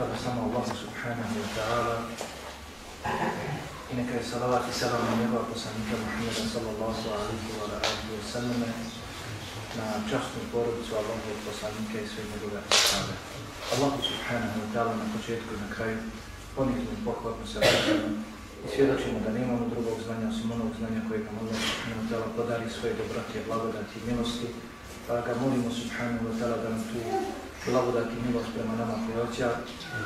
pripada samo Allahu subhanahu wa ta'ala i neka je salavat i salam na njegova poslanika Muhammeda sallallahu alaihi wa alihi wa sallam na častnu porodicu Allahovog poslanika i sve njegove ashabe. Allahu subhanahu wa ta'ala na početku i na kraju ponizno pohvatno se vraćamo i svjedočimo da nemamo drugog znanja osim onog znanja koje nam Allah subhanahu wa ta'ala podari svoje dobrati, blagodati i milosti, pa ga molimo subhanahu wa ta'ala da nam tu blagodat i milost prema nama pojoća,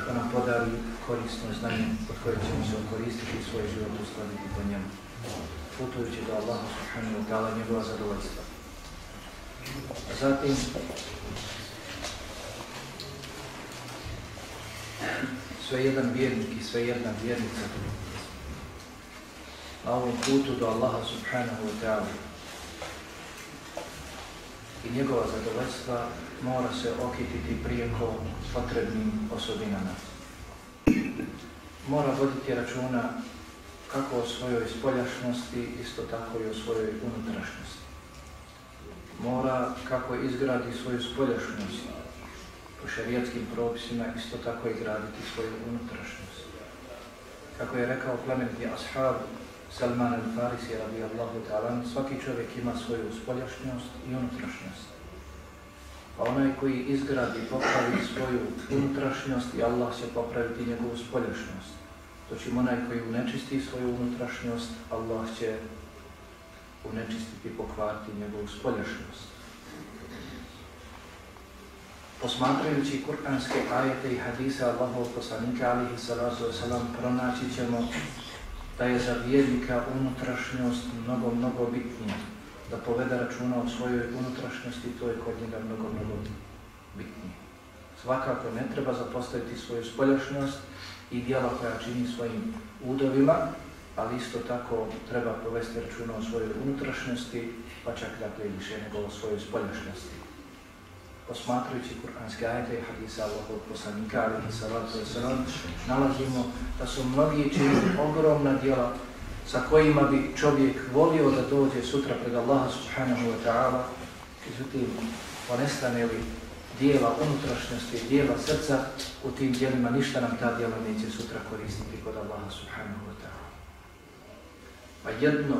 da nam podari korisno znanje od koje ćemo se koristiti i svoj život uskladiti po njemu. Putujući do Allaha subhanahu wa ta'ala njegova zadovoljstva. Zatim, sve jedan vjernik i sve jedna vjernica na ovom putu do Allaha subhanahu wa ta'ala i njegova zadovoljstva mora se okititi prijeko potrebnim osobinama. Mora voditi računa kako o svojoj spoljašnosti, isto tako i o svojoj unutrašnjosti mora kako izgradi svoju spoljašnost po šarijatskim propisima, isto tako i graditi svoju unutrašnjost. Kako je rekao plemeniti ashab Salman al-Farisi radijallahu ta'ala, svaki čovjek ima svoju spoljašnjost i unutrašnjost. A onaj koji izgradi popravi svoju unutrašnjost i Allah će popraviti njegovu spoljašnjost. Doćim onaj koji unečisti svoju unutrašnjost, Allah će unečistiti i pokvariti njegovu spoljašnjost. Posmatrajući kur'anske ajete i hadise Allahov poslanika alihi salatu wasalam, pronaći ćemo da je za vjernika unutrašnjost mnogo, mnogo bitnija. Da povede računa o svojoj unutrašnjosti, to je kod njega mnogo, mnogo bitnije. Svakako ne treba zapostaviti svoju spoljašnjost i dijela koja čini svojim udovima, ali isto tako treba povesti računa o svojoj unutrašnjosti, pa čak dakle više nego o svojoj spoljašnjosti. Posmatrajući kuranske ajete i hadisa Allahov poslanika, alihi salatu wasalam, nalazimo da su mnogi činili ogromna djela sa kojima bi čovjek volio da dođe sutra pred Allaha subhanahu wa ta'ala, međutim, ponestane li dijela unutrašnjosti, dijela srca, u tim dijelima ništa nam ta dijela neće sutra koristiti kod Allaha subhanahu wa ta'ala. Pa jedno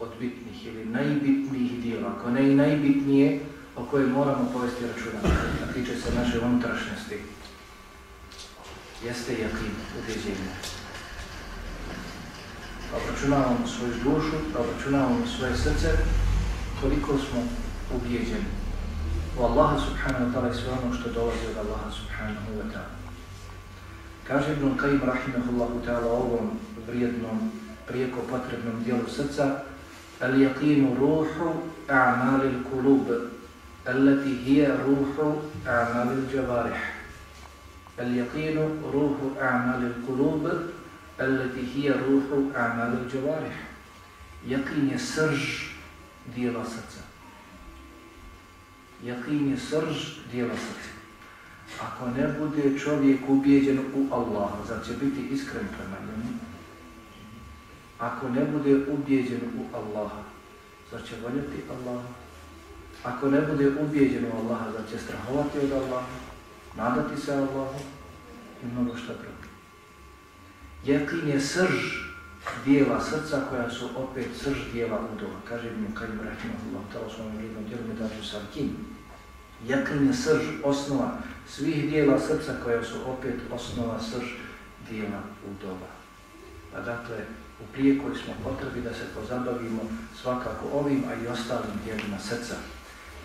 od bitnih ili najbitnijih dijela, ako ne i najbitnije, o koje moramo povesti računa, a tiče se naše unutrašnjosti, jeste jakin, ubjeđenje. Obračunavamo svoju dušu, obračunavamo svoje srce, koliko smo ubijeđeni u Allaha subhanahu wa ta'ala i sve ono što dolazi od Allaha subhanahu wa ta'ala. Kaže Ibn Qaim rahimahullahu ta'ala ovom vrijednom prijeko potrebnom dijelu srca al-yaqinu ruhu a'malil kulub, allati hiya ruhu a'malil jawarih. al-yaqinu ruhu a'malil kulub, Eleti hiya ruhu amalu džavarih. Jakin je srž dijela srca Jakin je srž dijela srca ako ne bude čovjek ubijeđen u Allaha, zar će biti iskren prema njemu? Ako ne bude ubijeđen u Allaha, zar će voljeti Allaha? Ako ne bude ubijeđen u Allaha, zar će strahovati od Allaha? Nadati se Allahu? I mnogo šta drugo. Jekin je srž dijela srca koja su opet srž dijela udova. Kaže Ibn Kajim Rahimahullah, tala svojom vrijednom dijelu Medađu Sarkin. Jekin je srž, osnova svih dijela srca koja su opet osnova srž dijela udova. Pa dakle, u prijekoj smo potrebi da se pozabavimo svakako ovim, a i ostalim dijelima srca.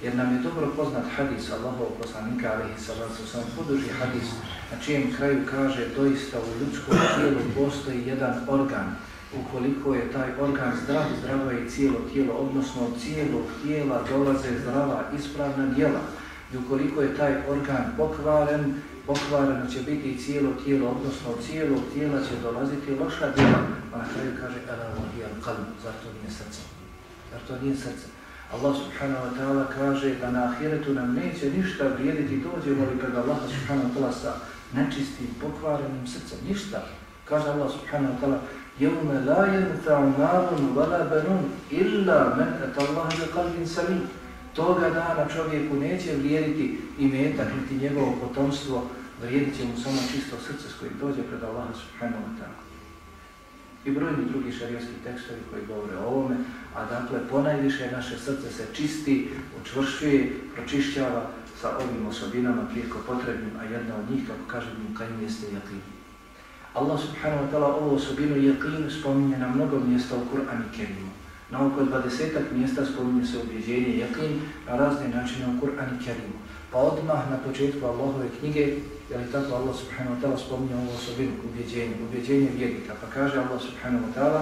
Jer nam je dobro poznat hadis Allahov poslanika, alihi salatu sam poduži hadis, na čijem kraju kaže doista u ljudskom tijelu postoji jedan organ. Ukoliko je taj organ zdrav, zdravo je cijelo tijelo, odnosno od cijelog tijela dolaze zdrava, ispravna djela. I ukoliko je taj organ pokvaren, pokvareno će biti i cijelo tijelo, odnosno od cijelog tijela će dolaziti loša djela. A na kraju kaže, ala vahija kalb, zar to nije srce? Zar to nije srce? Allah subhanahu wa ta'ala kaže da na ahiretu nam neće ništa vrijediti, dođemo li pred Allah subhanahu wa ta'ala sa nečistim, pokvarenim srcem, ništa. Kaže Allah subhanahu wa ta'ala, يَوْمَ لَا يَنْفَعُ مَالٌ وَلَا بَنُونَ إِلَّا مَنْ أَتَ اللَّهَ بِقَلْبٍ سَلِيمٍ Toga dana čovjeku neće vrijediti i metak, niti njegovo potomstvo, vrijedit će mu samo čisto srce s kojim dođe pred Allah subhanahu wa ta'ala. I brojni drugi šarijanski tekstovi koji govore o ovome, a dakle ponajviše naše srce se čisti, učvršuje, pročišćava sa ovim osobinama prijeko potrebnim, a jedna od njih, kako kaže mu, kaj jeste jakin. Allah subhanahu wa ta'ala ovu osobinu jakin spominje na mnogo mjesta u Kur'an i Kerimu. Na oko 20 mjesta spominje se objeđenje jakin na razne načine u Kur'an i Kerimu. Pa odmah na početku Allahove knjige, je li tako Allah subhanahu wa ta'ala spominje ovu osobinu, ubjeđenje, ubjeđenje vjernika. Pa kaže Allah subhanahu wa ta'ala,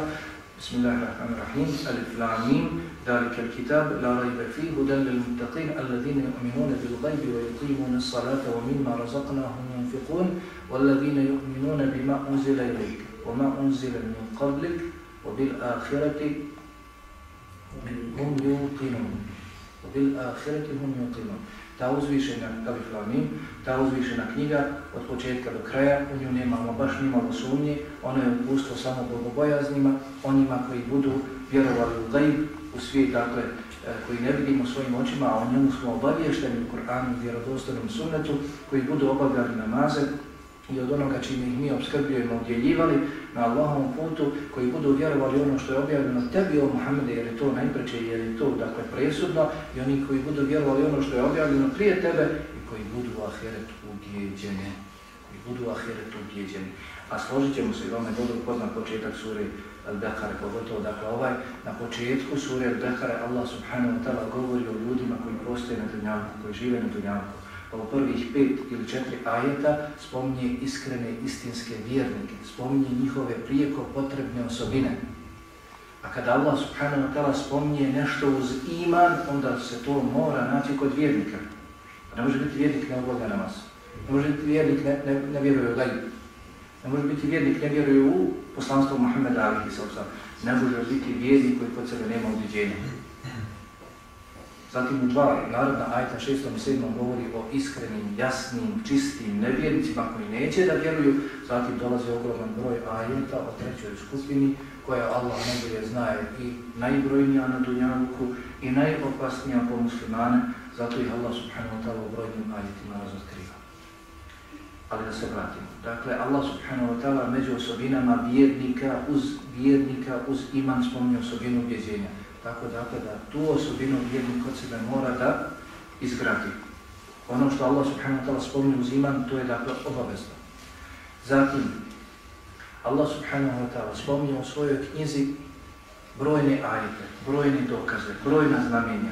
Bismillahirrahmanirrahim, alif lamim, ذلك الكتاب لا ريب فيه هدى للمتقين الذين يؤمنون بالغيب ويقيمون الصلاة ومما رزقناهم ينفقون والذين يؤمنون بما أنزل إليك وما أنزل من قبلك وبالآخرة هم يوقنون وبالآخرة هم يوقنون ta uzvišena Aliflamim, ta uzvišena knjiga od početka do kraja, u nju nemamo baš nimalo sumnje, ono je upustvo samo bogobojaznima, onima koji budu vjerovali u gajb, u svijet, dakle, e, koji ne vidimo svojim očima, a o njemu smo obavješteni u Koranu, vjerodostanom sunnetu, koji budu obavljali namaze, i od onoga čime ih mi obskrbljujemo, udjeljivali na Allahovom putu, koji budu vjerovali ono što je objavljeno tebi o Muhammede, jer je to najpreće, jer je to dakle presudno, i oni koji budu vjerovali ono što je objavljeno prije tebe i koji budu u ahiretu udjeđeni. Koji budu u ahiretu udjeđeni. A složit ćemo se i je dobro poznat početak suri Al-Bekare, pogotovo dakle ovaj, na početku suri Al-Bekare Allah subhanahu wa ta'ala govori o ljudima koji postoje na dunjavku, koji žive na dunjavku u prvih pet ili četiri ajeta spominje iskrene istinske vjernike, spominje njihove prijeko potrebne osobine. A kada Allah subhanahu wa ta'ala spominje nešto uz iman, onda se to mora naći kod vjernika. Pa ne može biti vjernik ne obloga namaz. Ne može biti vjernik ne, ne, ne vjeruje u gajbu. Ne može biti vjernik ne vjeruje u poslanstvo Muhammeda alihi sallam. Ne može biti vjernik koji kod sebe nema ubiđenja. Zatim u dva narodna ajta 6. i 7. govori o iskrenim, jasnim, čistim nevjernicima koji neće da vjeruju. Zatim dolazi ogroman broj ajeta o trećoj skupini koja Allah najbolje znaje i najbrojnija na dunjavuku i najopasnija po muslimane. Zato ih Allah subhanahu wa ta'ala u brojnim ajetima razotkriva. Ali da se vratimo. Dakle, Allah subhanahu wa ta'ala među osobinama vjernika uz vjernika uz iman spominje osobinu objeđenja Tako dakle da tu osobinu vjernik kod sebe mora da izgradi. Ono što Allah subhanahu wa ta'ala spominje uz iman, to je dakle obavezno. Zatim, Allah subhanahu wa ta'ala spominje u svojoj knjizi brojne ajete, brojne dokaze, brojna znamenja.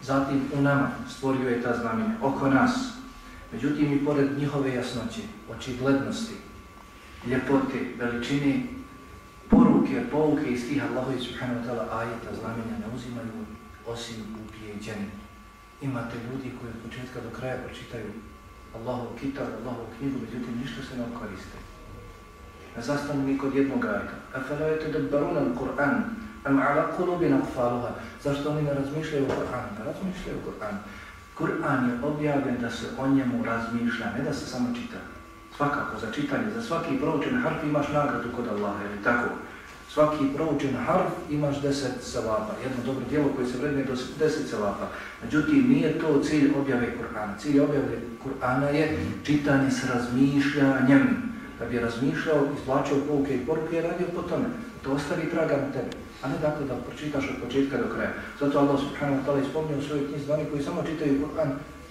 Zatim u nama stvorio je ta znamenja, oko nas. Međutim i pored njihove jasnoće, očiglednosti, ljepote, veličine, poruke, pouke iz tih Allahovi subhanahu wa ta'ala ajeta znamenja ne uzimaju osim ubijeđeni. Imate ljudi koji od početka do kraja pročitaju Allahov kitab, Allahov knjigu, međutim ništa se ne okoriste. Na zastanu mi kod jednog ajeta. Afala je to dabbaruna Kur'an, am ala kulubina kfaluha. Zašto oni ne razmišljaju o Kur'an? Ne razmišljaju o Kur'an. Kur'an je objavljen da se o njemu razmišlja, ne da se samo čita svakako za čitanje, za svaki proučen harf imaš nagradu kod Allaha, ili tako? Svaki proučen harf imaš deset celapa, jedno dobro djelo koje se vredne do deset celapa. Međutim, nije to cilj objave Kur'ana. Cilj objave Kur'ana je čitanje s razmišljanjem. Da bi razmišljao, izvlačio pouke i poruke i radio po tome. To ostavi traga na tebe. A ne dakle da pročitaš od početka do kraja. Zato Allah subhanahu wa ta'ala ispomnio u svojoj knjizi oni koji samo čitaju Kur'an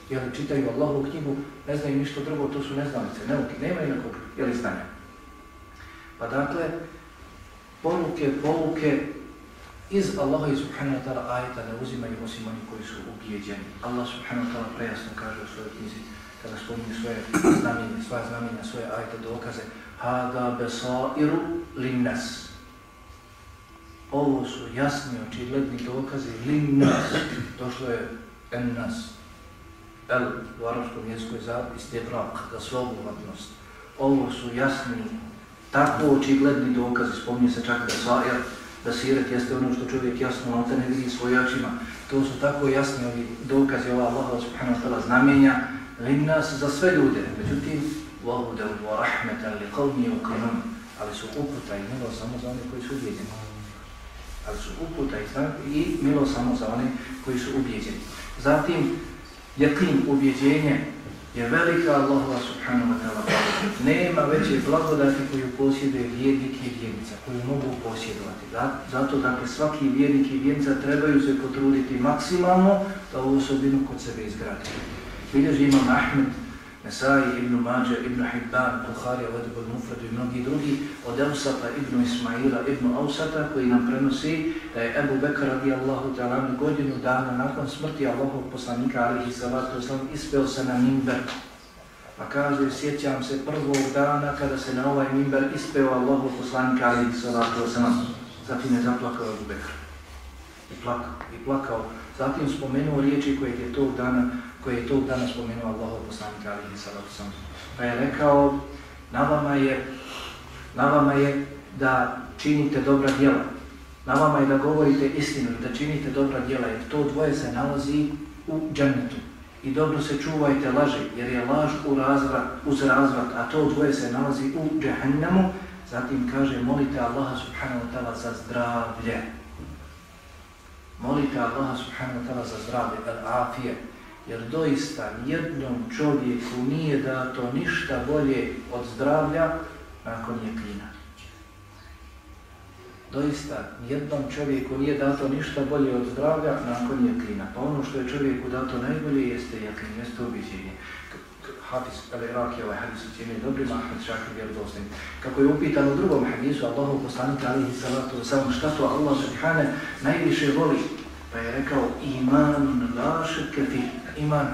jer čitaju Allahovu knjigu, ne znaju ništa drugo, to su neznalice, neuke, nema inakog, jeli znanja. Pa dakle, poruke, pouke iz Allaha i subhanahu wa ta'ala ajeta ne uzimaju osim oni koji su ubijeđeni. Allah subhanahu wa ta'ala prejasno kaže u svojoj knjizi, kada spominje svoje znamenje, svoje znamenja, svoje ajete, dokaze, Hada besairu linnas. Ovo su jasni, očigledni dokazi linnas. Došlo je en nas, el u arabskom jeziku je zapis debrak, za sveobuhvatnost. Ovo su jasni, tako očigledni dokazi, spominje se čak da svajer, da siret jeste ono što čovjek jasno na ne vidi svoj očima. To su tako jasni ovi dokazi ova Allah subhanahu wa ta'ala znamenja, lim nas za sve ljude. Međutim, وَهُدَوْ وَرَحْمَةً لِقَوْمِ يُقِنُونَ Ali su uputa i milo samo za one koji su ubijeđeni. Ali su uputa i, i milo samo za one koji su ubijeđeni. Zatim, jakim ubjeđenje je velika Allahova subhanahu wa ta'ala blagodat. Nema veće blagodati koju posjeduje vjernik i vjernica, koju mogu posjedovati. Zato, dakle, svaki vjernik i vjernica trebaju se potruditi maksimalno da ovu osobinu kod sebe izgradi. Bilježi imam Ahmed, Nesai, Ibn Mađe, Ibn Hibban, Bukhari, Vodibod Mufradu i mnogi drugi, od Eusata, Ibn Ismaila, Ibn Ausata, koji nam prenosi da je Ebu Bekr radijallahu ta'ala godinu dana nakon smrti Allahov poslanika, alihi salatu oslam, ispeo se na mimber. Pa kaže, sjećam se prvog dana kada se na ovaj mimber ispeo Allahov poslanika, alihi salatu oslam. Zatim je zaplakao Ebu Bekr. I plakao, i plakao. Zatim spomenuo riječi koje je tog dana koji je tu danas spomenuo Allahov poslanik alihi salatu sam. Pa je rekao, na vama je, na vama je da činite dobra djela. Na vama je da govorite istinu, da činite dobra djela, jer to dvoje se nalazi u džennetu. I dobro se čuvajte laži, jer je laž u razvrat, uz razvrat, a to dvoje se nalazi u džehennemu. Zatim kaže, molite Allaha subhanahu wa ta'ala za zdravlje. Molite Allaha subhanahu wa ta'ala za zdravlje, al-afije, jer doista jednom čovjeku nije dato ništa bolje od zdravlja nakon jekina. Doista jednom čovjeku nije dato ništa bolje od zdravlja nakon jekina. Pa ono što je čovjeku dato najbolje jeste jekin, jeste ubiđenje. Hafiz al-Iraq je ovaj hadis u cijeni dobri, Ahmed Šakir vjerodostim. Kako je upitan u drugom hadisu, Allahu poslanika alihi salatu samo šta to Allah subhane najviše voli, pa je rekao iman la širke iman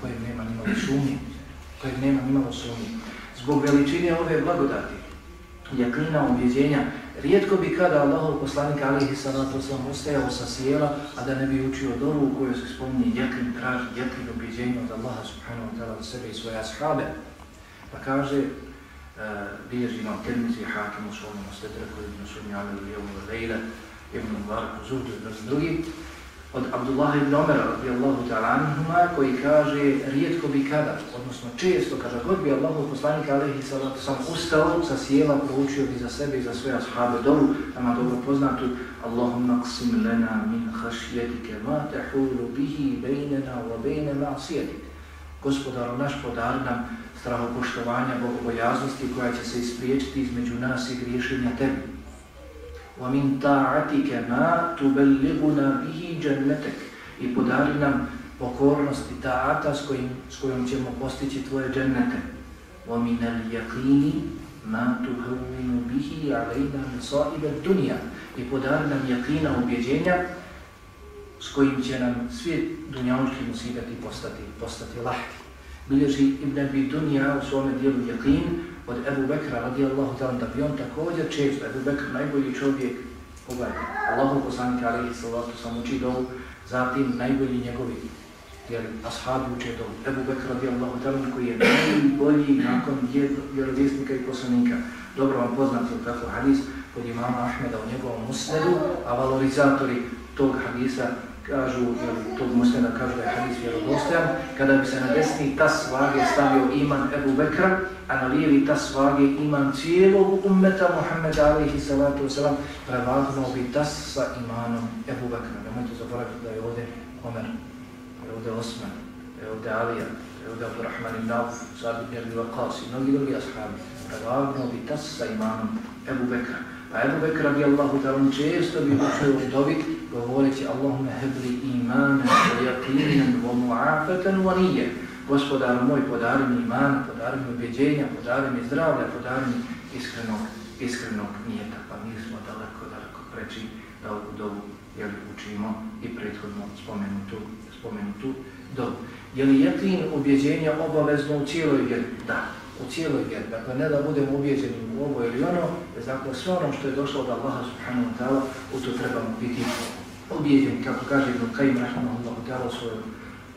kojeg nema nimalo sumnje, kojeg nema nimalo sumnje. Zbog veličine ove blagodati, jaklina objeđenja, rijetko bi kada Allahov poslanik alihi salatu sam ustajao sa sjela, a da ne bi učio doru u kojoj se spominje jaklin traži, jaklin objeđenja od Allaha subhanahu wa ta'ala od sebe i svoje ashabe. Pa kaže, e, bilježi imam termizi hakim u svojom ostedreku, ibn Sunni Ali, Lijevu, Lejle, ibn Mubarak, Zuhdu i drugi, od Abdullah ibn Omer radijallahu ta'ala anhuma koji kaže rijetko bi kada, odnosno često kada god bi Allahov poslanik alaihi salatu sam ustao sa sjela proučio bi za sebe i za svoje ashabe dovu, nama dobro poznatu Allahumma qsim lana min hašjetike ma tahulu bihi bejnena wa bayna ma'siyatik. Gospodaru naš podar nam strahopoštovanja, bogobojaznosti koja će se ispriječiti između nas i griješenja tebi. وَمِنْ تَعَتِكَ مَا تُبَلِّغُنَا بِهِ جَنَّتَكَ I podari nam pokornost i ta'ata s, s kojom ćemo postići tvoje džennete. وَمِنَ الْيَقِينِ مَا تُهَوِّنُ بِهِ عَلَيْنَا مِصَائِبَ الدُّنْيَا I podari nam jakina ubjeđenja s kojim će nam svi dunjavnički musibeti postati, postati lahki. Bilježi Ibn Abi Dunja u svome dijelu jakin, od Ebu Bekra radijallahu ta'ala da bi on također često, Ebu Bekr najbolji čovjek, pogledajte, Allahu poslanik alihi sallatu sam uči dovu, zatim najbolji njegovi, jer ashabi uče dovu, Ebu Bekr radijallahu ta'ala koji je najbolji nakon vjerovjesnika i poslanika. Dobro vam poznati od tako hadis kod imama Ahmeda u njegovom musnedu, a valorizatori tog hadisa kažu, to tog muslima kažu da je hadis vjerodostojan, kada bi se na desni tas vage stavio iman Ebu Bekra, a na lijevi tas vage iman cijelog ummeta Muhammeda alaihi salatu wasalam, prevagnuo bi tas sa imanom Ebu Bekra. Nemojte zaboraviti da je ovdje Omer, da je ovdje Osman, da je ovdje Alija, da je ovdje Abdurrahman ibn Auf, Sadi ibn Abi Waqas i mnogi drugi ashabi. Prevagnuo bi tas sa imanom Ebu Bekra. Pa Ebu Bekr radijallahu ta'ala često bi učio u dobi govoreći Allahumma hebli imana wa yaqinan wa mu'afatan wa nije. Gospodar moj, podari mi imana, podari mi ubjeđenja, podari mi zdravlja, podari mi iskrenog, iskrenog nijeta. Pa mi smo daleko, daleko preći da ovu dobu jel, učimo i prethodno spomenutu, spomenutu dobu. Je li jeklin ubjeđenja obavezno u cijeloj vjeri? Da u cijeloj vjeri. Dakle, ne da budemo ubijeđeni u ovo ili ono, jer dakle, sve ono što je došlo od Allaha subhanahu wa ta'ala, u to trebamo biti ubijeđeni, kako kaže Ibn Qaim rahmanahu ta'ala u svojom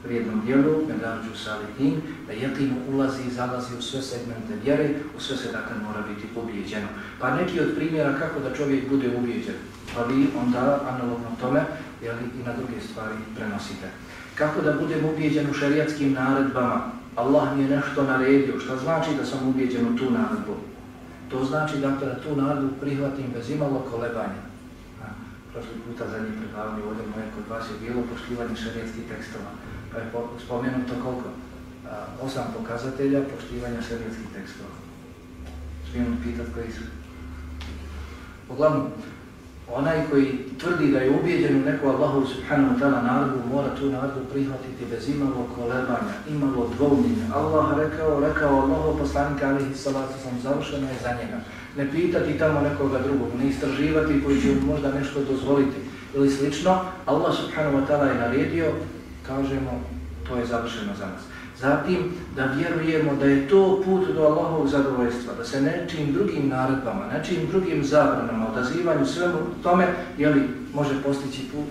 vrijednom dijelu, medarđu salihin, da jeqinu ulazi i zalazi u sve segmente vjere, u sve se dakle mora biti ubijeđeno. Pa neki od primjera kako da čovjek bude ubijeđen, pa vi onda analogno tome jeli, i na druge stvari prenosite. Kako da budem ubijeđeni u šariatskim naredbama? Allah mi je nešto naredio. što znači da sam ubijeđen u tu naredbu? To znači dakle, da tu naredbu prihvatim bez imalo kolebanja. A, prošli puta zadnji predavanje ovdje moje kod vas je bilo poštivanje šarijetskih tekstova. Pa je spomenuto koliko? A, osam pokazatelja poštivanja šarijetskih tekstova. Smijem pitat koji su? Uglavnom, onaj koji tvrdi da je ubijeđen u neku Allahu subhanahu wa ta'ala narodu, mora tu narodu prihvatiti bez imalo kolebanja, imalo dvoumljenja. Allah rekao, rekao Allahu poslanika alihi salatu sam završena je za njega. Ne pitati tamo nekoga drugog, ne istraživati koji će možda nešto dozvoliti ili slično. Allah subhanahu wa ta'ala je naredio, kažemo, to je završeno za nas. Zatim, da vjerujemo da je to put do Allahovog zadovoljstva, da se nečim drugim naredbama, nečim drugim zabranama, odazivanju svemu tome, jeli, može postići put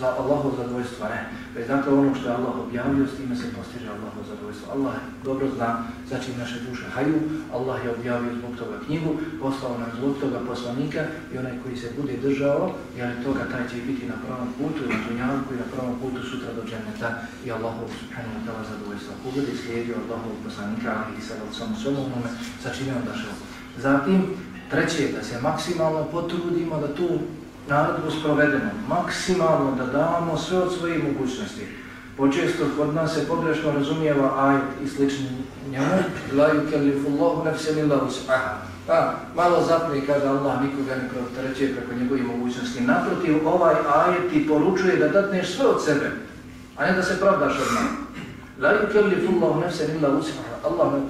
za Allahov zadovoljstvo, ne. Već dakle ono što je Allah objavio, s time se postiže Allahov zadovoljstvo. Allah dobro zna za čim naše duše haju, Allah je objavio zbog toga knjigu, poslao nam zbog toga poslanika i onaj koji se bude držao, jer toga taj će biti na pravom putu, na dunjavku i na pravom putu sutra do dženeta i Allahov subhanahu wa ta'ala zadovoljstva. Kogod je slijedio Allahov poslanika, ali i sad od samo svojom onome, sa čim je on. Zatim, treće, da se maksimalno potrudimo da tu narodbu sprovedemo, maksimalno da damo sve od svojih mogućnosti. Počesto kod nas se pogrešno razumijeva ajet i slični njemu, la yukellifu Allahu nefse illa wus'aha. Pa, malo zapne i kaže Allah nikoga ne preopterećuje preko njegovih mogućnosti. Naprotiv, ovaj ajet ti poručuje da datneš sve od sebe, a ne da se pravdaš od nama. La yukellifu Allahu nefse illa wus'aha. Allah ne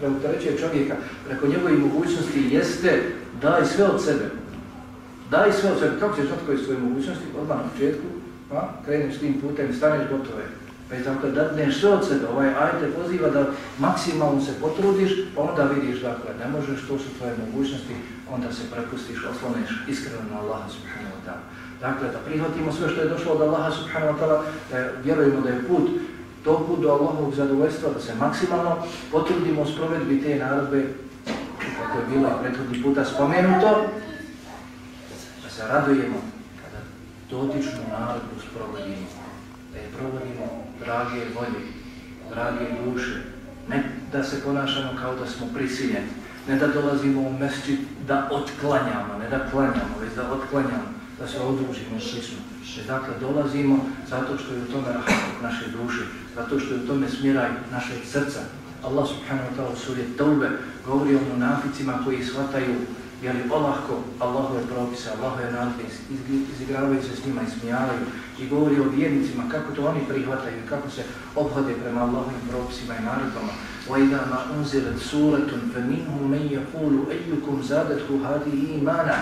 preopterećuje čovjeka preko njegovih mogućnosti jeste daj sve od sebe. Daj sve od sebe, kako ćeš otkoji svoje mogućnosti, odmah na početku, pa kreneš tim putem, staneš gotove. Pa je tako da ne sve od sebe, ovaj aj te poziva da maksimalno se potrudiš, pa onda vidiš, dakle, ne možeš, to su tvoje mogućnosti, onda se prepustiš, osloneš iskreno na Allaha subhanahu wa ta'ala. Dakle, da prihvatimo sve što je došlo od Allaha subhanahu wa ta'ala, da vjerujemo da je put, to put do Allahovog zadovoljstva, da se maksimalno potrudimo s provedbi te narodbe, kako je bilo prethodni puta spomenuto, se radujemo kada dotičnu narodu sprovodimo, da je provodimo drage volje, drage duše, ne da se ponašamo kao da smo prisiljeni, ne da dolazimo u mesčit da otklanjamo, ne da klanjamo, već da otklanjamo, da se odružimo slično. E dakle, dolazimo zato što je u tome rahmat naše duše, zato što je u tome smiraj naše srca. Allah subhanahu wa ta'ala u suri Taube govori o munaficima koji shvataju jer je olahko Allahove propise, Allahove nadpis, izigravaju se s njima i smijavaju i govori o vjernicima kako to oni prihvataju i kako se obhode prema Allahovim propisima i naredbama. وَإِذَا مَا أُنْزِلَتْ سُورَةٌ فَمِنْهُمْ مَنْ يَقُولُ أَيُّكُمْ زَادَتْهُ هَذِهِ إِمَانًا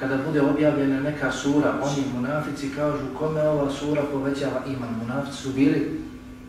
Kada bude objavljena neka sura, oni munafici kažu kome ova sura povećava iman. Munafici su bili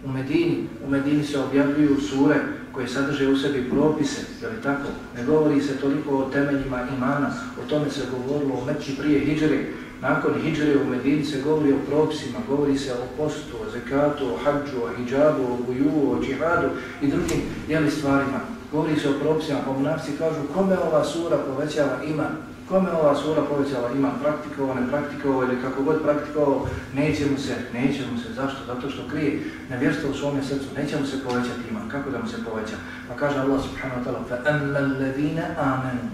u Medini, u Medini se objavljuju sure koje sadrže u sebi propise, je li tako? Ne govori se toliko o temeljima imana, o tome se govorilo o Meči prije Hidžre. Nakon Hidžre u Medini se govori o propisima, govori se o postu, o zekatu, o hađu, o hijjabu, o guju, o džihadu i drugim jeli stvarima. Govori se o propisima, pa monarci kažu kome ova sura povećava iman, kome ova sura povećala ima praktikovao, ne praktikovao ili kako god praktikovao, neće mu se, neće mu se, zašto? Zato što krije nevjerstvo u svome srcu, neće mu se povećati iman, kako da mu se poveća? Pa kaže Allah subhanahu wa ta'ala, فَأَمَّا الَّذِينَ آمَنُوا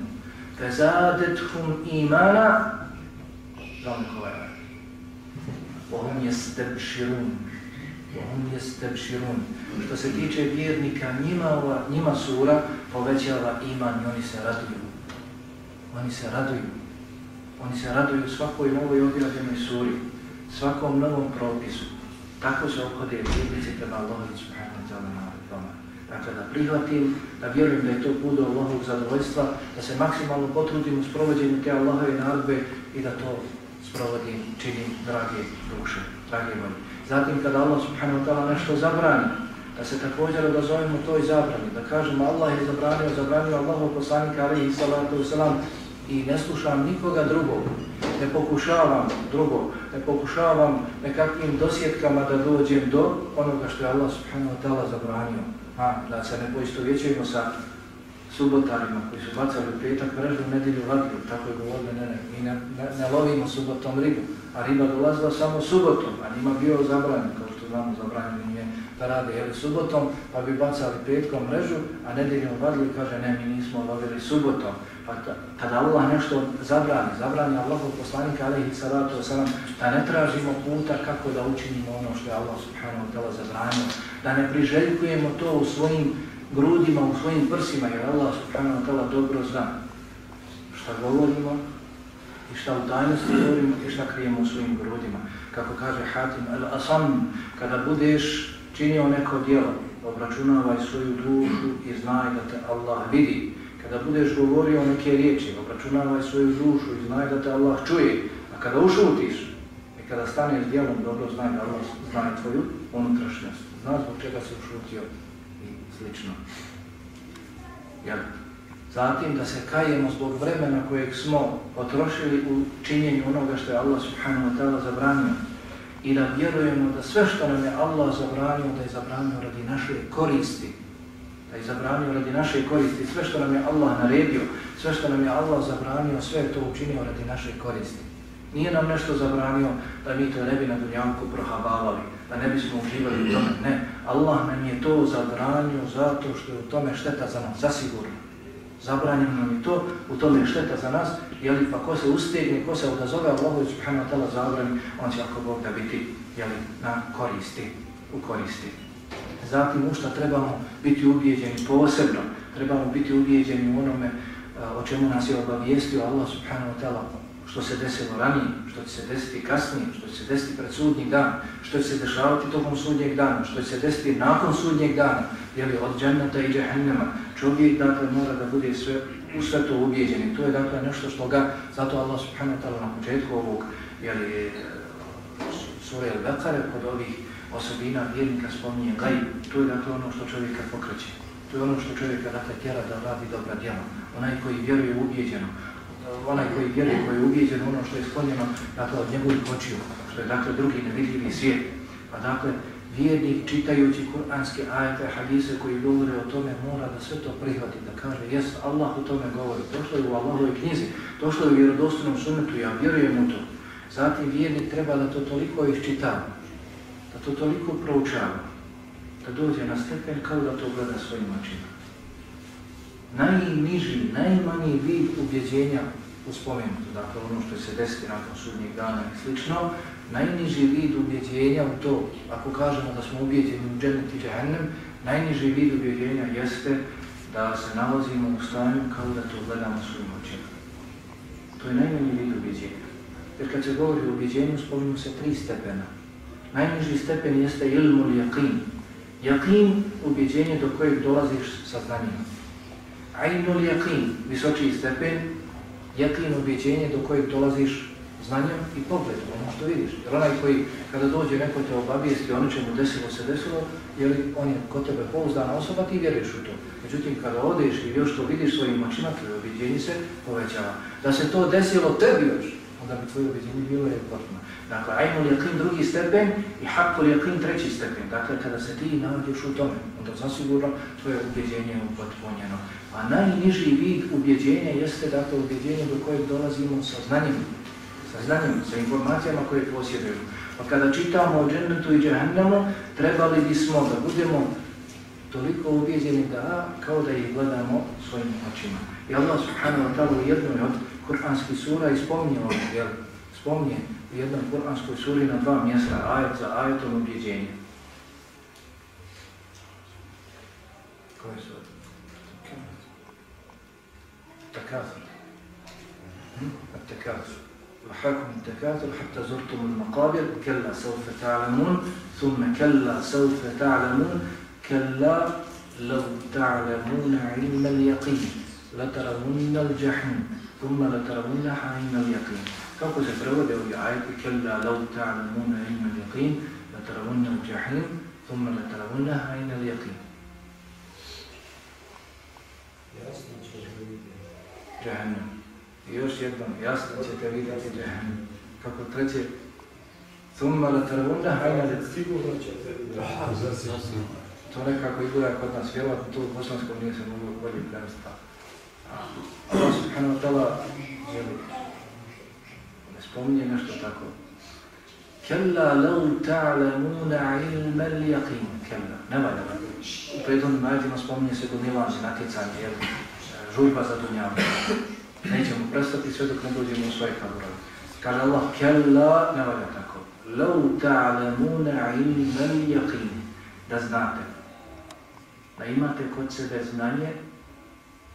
فَزَادَتْهُمْ إِيمَانًا Žalne kolege. وَهُمْ يَسْتَبْشِرُونَ وَهُمْ يَسْتَبْشِرُونَ Što se tiče vjernika, njima, ova, njima sura povećava iman i oni se raduju. Oni se raduju. Oni se raduju svakoj novoj objavljenoj suri, svakom novom propisu. Tako se obhode vjernici prema Allahovi subhanahu wa ta'ala. Dakle, da prihvatim, da vjerujem da je to put do Allahovog zadovoljstva, da se maksimalno potrudim u sprovođenju te Allahove naredbe i da to sprovodim, činim drage duše, drage volje. Zatim, kada Allah subhanahu wa ta'ala nešto zabrani, da se također odazovemo toj zabrani, da kažemo Allah je zabranio, zabranio Allahov poslanika alaihi salatu wasalam i ne slušam nikoga drugog. ne pokušavam drugo, ne pokušavam nekakvim dosjetkama da dođem do onoga što je Allah subhanahu wa ta'ala zabranio. A, da se ne poistovjećujemo sa subotarima koji su bacali petak mrežu u nedjelju tako je govorili, ne, ne, mi ne, ne, ne lovimo subotom ribu, a riba dolazila samo subotom, a njima bio zabranjen, kao što znamo, zabranjen je da rade jeli subotom, pa bi bacali petkom mrežu, a nedjeljom vadili, kaže, ne, mi nismo lovili subotom. Pa kada Allah nešto zabrani, zabrani Allahov poslanika, alaihi salatu wasalam, da ne tražimo puta kako da učinimo ono što je Allah subhanahu wa ta'ala zabranio, da ne priželjkujemo to u svojim grudima, u svojim prsima, jer Allah subhanahu wa ta'ala dobro zna šta govorimo i šta u tajnosti govorimo i šta krijemo u svojim grudima. Kako kaže Hatim al-Asam, kada budeš činio neko djelo, obračunavaj svoju dušu i znaj da te Allah vidi. Kada budeš govorio neke riječi, obračunavaj svoju dušu i znaj da te Allah čuje. A kada ušutiš i kada staneš djelom, dobro znaj da Allah zna tvoju unutrašnjost. Zna zbog čega se ušutio slično. Jel? Zatim da se kajemo zbog vremena kojeg smo potrošili u činjenju onoga što je Allah subhanahu wa ta'ala zabranio i da vjerujemo da sve što nam je Allah zabranio, da je zabranio radi naše koristi, da je zabranio radi naše koristi, sve što nam je Allah naredio, sve što nam je Allah zabranio, sve to učinio radi naše koristi. Nije nam nešto zabranio da mi to ne bi na dunjanku prohabavali, da ne bismo uživali u tome. Ne, Allah nam je to zabranio zato što je u tome šteta za nas, zasigurno. Zabranjeno nam je to, u tome šteta za nas, jeli, pa ko se ustegne, ko se odazove Allahu subhanahu wa ta'ala zabrani, on će ako Bog da biti jeli, na koristi, u koristi. Zatim u što trebamo biti ubijeđeni posebno, trebamo biti ubijeđeni u onome e, o čemu nas je obavijestio Allah subhanahu wa ta'ala što se desilo ranije, što će se desiti kasnije, što će se desiti pred sudnjeg dana, što će se dešavati tokom sudnjeg dana, što će se desiti nakon sudnjeg dana, jeli od dženneta i džehennema. Čovjek dakle mora da bude sve, u sve to ubijeđeni. to je dakle nešto što ga, zato Allah subhanahu wa ta'ala na početku ovog jeli, e, sura al-Baqara kod ovih osobina vjernika spominje gaj, to je dakle ono što čovjeka pokreće. To je ono što čovjeka dakle tjera da radi dobra djela. Onaj koji vjeruje ubijeđeno, onaj koji vjeruje, koji je ubijeđen ono što je sklonjeno dakle, od njegovih očiju, što je dakle drugi nevidljivi svijet. Pa dakle, vjernik čitajući kuranske ajete, hadise koji govore o tome, mora da sve to prihvati, da kaže, jes, Allah u tome govori, došlo je u Allahovoj knjizi, došlo je u vjerodostojnom sunetu, ja vjerujem u to. Zatim vjernik treba da to toliko iščitava, to toliko proučava, da dođe na stepen kao da to gleda svojim očima najniži, najmanji vid ubjeđenja u spomenutu, dakle ono što se desi nakon sudnjeg dana i slično, najniži vid ubjeđenja u to, ako kažemo da smo ubjeđeni u džennet i džahennem, najniži vid ubjeđenja jeste da se nalazimo u stanju kao da to gledamo svojim očima. To je najmanji vid ubjeđenja. Jer kad se govori o ubjeđenju, spominu se tri stepena. Najniži stepen jeste ilmul jaqin. Jaqin, ubjeđenje do kojeg dolaziš sa znanjima. Ainul yaqin, visočiji stepen, yaqin ubjeđenje do kojeg dolaziš znanjem i pogledom, ono što vidiš. Jer onaj koji, kada dođe neko te obavijesti, ono čemu desilo se desilo, jer on je kod tebe pouzdana osoba, ti vjeruješ u to. Međutim, kada odeš i još to vidiš svojim očima, tvoje objeđenje se povećava. Da se to desilo tebi još, onda bi tvoje objeđenje bilo je potpuno. Dakle, ajmo lijeklin drugi stepen i haqqul lijeklin treći stepen. Dakle, kada se ti nađeš u tome, onda zasigurno tvoje ubjeđenje je upotpunjeno. A najniži vid ubjeđenja jeste dakle ubjeđenje do kojeg dolazimo sa znanjem, sa znanjem, sa informacijama koje posjedujemo. Pa kada čitamo o džennetu i džahennemu, trebali bismo da budemo toliko ubjeđeni da, kao da ih gledamo svojim očima. I Allah subhanahu wa ta'ala u jednoj od kur'anskih sura ispominje ovo, jel? Spominje u jednoj kur'anskoj suri na dva mjesta, ajet za ajetom ubjeđenja. Koje su ovo? التكاثر التكاثر وحاكم التكاثر حتى زرتم المقابر كلا سوف تعلمون ثم كلا سوف تعلمون كلا لو تعلمون علم اليقين لترون الجحيم ثم لترون عين اليقين kako se prevode ovi ajeti kella law ta'lamuna ilma al-yaqin la tarawunna al-jahim thumma la tarawunna 'ayna al-yaqin Jasno će vidjeti. جهنم I još jednom, jasno ćete vidjeti džehennem. Kako treće, Thumma la taravunna hajna li Sigurno ćete. Da, zasigurno. To nekako izgleda kod nas, vjerovatno to u bosanskom nije se moglo bolje prevesti. Allah subhanahu wa ta'ala želi, ne spominje nešto tako. Kalla lau ta'lamuna ilma l-yaqin. Kalla, ne valja. U prethodnim ajatima spominje se gomilanje, natjecanje, jel? žurba za dunjavu. Nećemo prestati sve dok ne dođemo u svoje kabura. Kaže Allah, kalla, ne valja tako. Lau ta'lamuna ilma l-yaqin. Da znate, da imate kod sebe znanje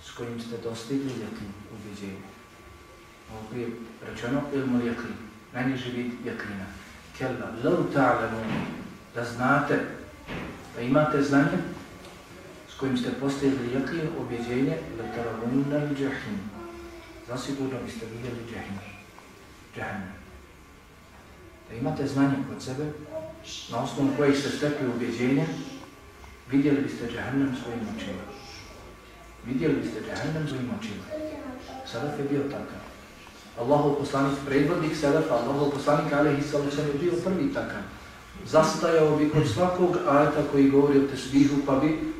s kojim ste dostigli jakin, ubjeđenje. Ovo je rečeno ilmu jakin, najniži vid jakina. Kjella, lau ta'lamun, da znate, da imate znanje s kojim ste postigli jakin, ubjeđenje, da taravunna li džahim. Zasigurno biste vidjeli džahim, džahim. Da imate znanje kod sebe, na osnovu kojih ste stekli ubjeđenje, vidjeli biste džahnem svojim očima. Vidjeli biste džahnem svojim očima. Salaf je bio takav. Allahov poslanik, predvodnik Salafa, Allahov poslanik Alehi Salusan je bio prvi takav. Zastajao bi kod svakog ajeta koji govori o tesbihu, pa bi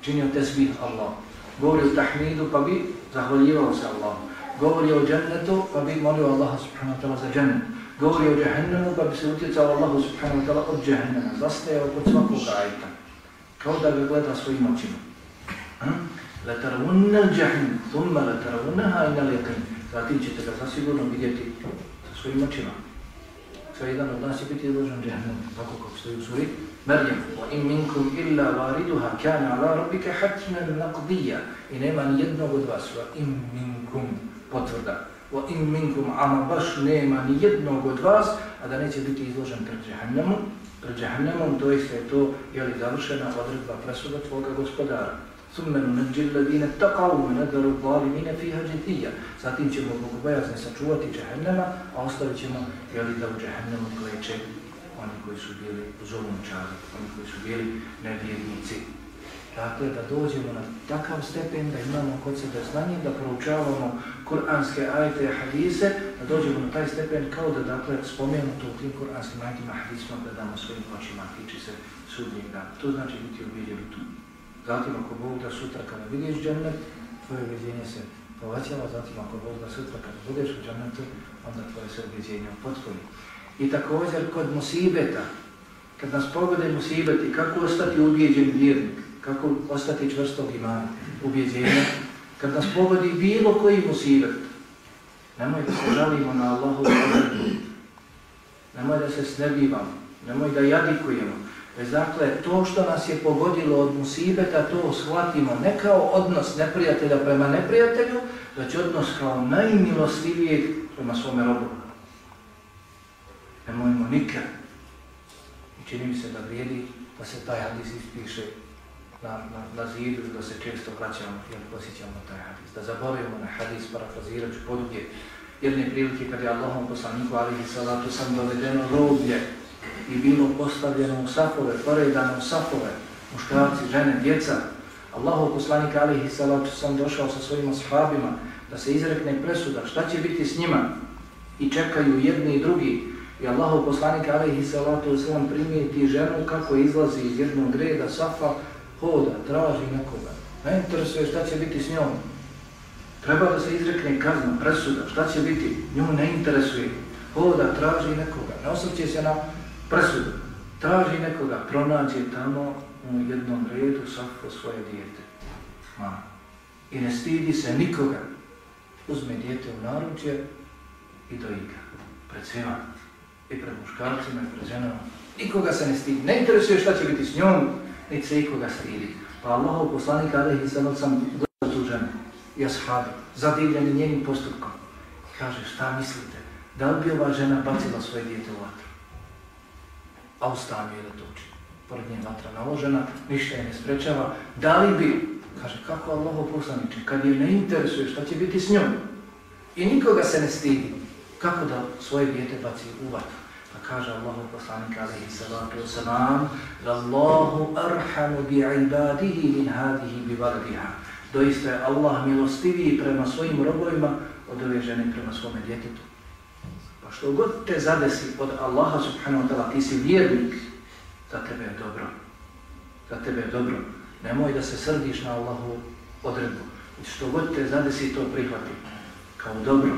činio tesbih Allah. Govori o tahmidu, pa bi zahvaljivao se Allah. Govori o džennetu, pa bi molio Allaha subhanahu wa ta'ala za džennet. Govori o džahennemu, pa bi se utjecao Allahu subhanahu wa ta'ala od džahennema. Zastajao kod svakog ajeta kao da ga gleda svojim očima. لَتَرَوُنَّ الْجَحِيمِ ثُمَّ لَتَرَوُنَّهَا إِنَّ الْيَقِينِ Zatim ćete ga zasigurno vidjeti sa svojim očima. Sve jedan od nas će biti izložen džahnem, tako kako stoji u suri Merjem. وَإِن مِنْكُمْ إِلَّا وَارِدُهَا كَانَ عَلَى رَبِّكَ حَتْمًا نَقْضِيًّا I nema ni jednog od vas, وَإِن مِنْكُمْ potvrda. وَإِن مِنْكُمْ ama baš nema ni jednog od vas, a da neće biti izložen pred džahnemu, pred džahnemom, doista je to je li završena odredba presuda tvoga gospodara. Summenu neđil ladine taqavu nedaru zalimine fiha džetija. Zatim ćemo bogobojazne sačuvati džahnema, a ostavit ćemo jeli, da u džahnemu kleče oni koji su bili zulumčari, oni koji su bili nevjernici. Dakle, da dođemo na takav stepen, da imamo kod sebe znanje, da proučavamo kuranske ajete i hadise, da dođemo na taj stepen kao da, dakle, spomenuto u tim kuranskim ajetima i hadisima da damo svojim očima, tiče se sudnjeg dana. To znači biti uvidjeli tu. Zatim, ako Bog da sutra kada vidiš džennet, tvoje uvidjenje se povaćava, zatim ako Bog da sutra kada budeš u džennetu, onda tvoje se uvidjenje upotpuni. I također kod musibeta, kad nas pogode musibeti, kako ostati ubjeđen vjernik? kako ostati čvrstog imana, ubjeđenja. Kad nas pogodi bilo koji musibet, nemoj da se žalimo na Allahu nemoj da se snebivamo, nemoj da jadikujemo. Već dakle, to što nas je pogodilo od musibeta, to shvatimo ne kao odnos neprijatelja prema neprijatelju, već odnos kao najmilostivijeg prema svome robu. Nemojmo nikad. I čini mi se da vrijedi da se taj hadis ispiše na, na, na zidu da se često vraćamo i posjećamo taj hadis. Da zaboravimo na hadis, parafrazirat ću poduge jedne prilike kad je Allahom poslaniku alihi salatu sam dovedeno roblje i bilo postavljeno u safove, poredano u safove, muškarci, žene, djeca. Allahov poslanik alihi salatu sam došao sa svojim ashabima da se izrekne presuda šta će biti s njima i čekaju jedni i drugi. I Allahov poslanik alihi salatu sam primijeti ženu kako izlazi iz jednog reda safa hoda, traži nekoga. Ne interesuje šta će biti s njom. Treba da se izrekne kazna, presuda, šta će biti, nju ne interesuje. Hoda, traži nekoga, ne osvrće se na presudu. Traži nekoga, pronađe tamo u jednom redu safo svoje dijete. Ma. I ne stidi se nikoga. Uzme dijete u naručje i do igra. Pred svima. I pred muškarcima i pred ženama. Nikoga se ne stidi. Ne interesuje šta će biti s njom, niti se ikoga stidi. Pa Allahov poslanik Alehi Salot sam gledao tu ženu i ashabi, zadivljeni njenim postupkom. Kaže, šta mislite? Da li bi ova žena bacila svoje dijete u vatru? A u stanju je da to učini. Pored nje vatra naložena, ništa je ne sprečava. Da li bi, kaže, kako Allahov poslaniče, kad je ne interesuje šta će biti s njom i nikoga se ne stidi, kako da svoje dijete baci u vatru? Pa kaže Allahu poslanik alaihi salatu wasalam Allahu arhamu bi ibadihi min hadihi bi valadiha Doista je Allah milostiviji prema svojim robovima od ove žene prema svome djetetu. Pa što god te zadesi od Allaha subhanahu wa ta'ala, ti si vjernik, za tebe je dobro. Za tebe je dobro. Nemoj da se srdiš na Allahu odredbu. Znači, što god te zadesi, to prihvati. Kao dobro.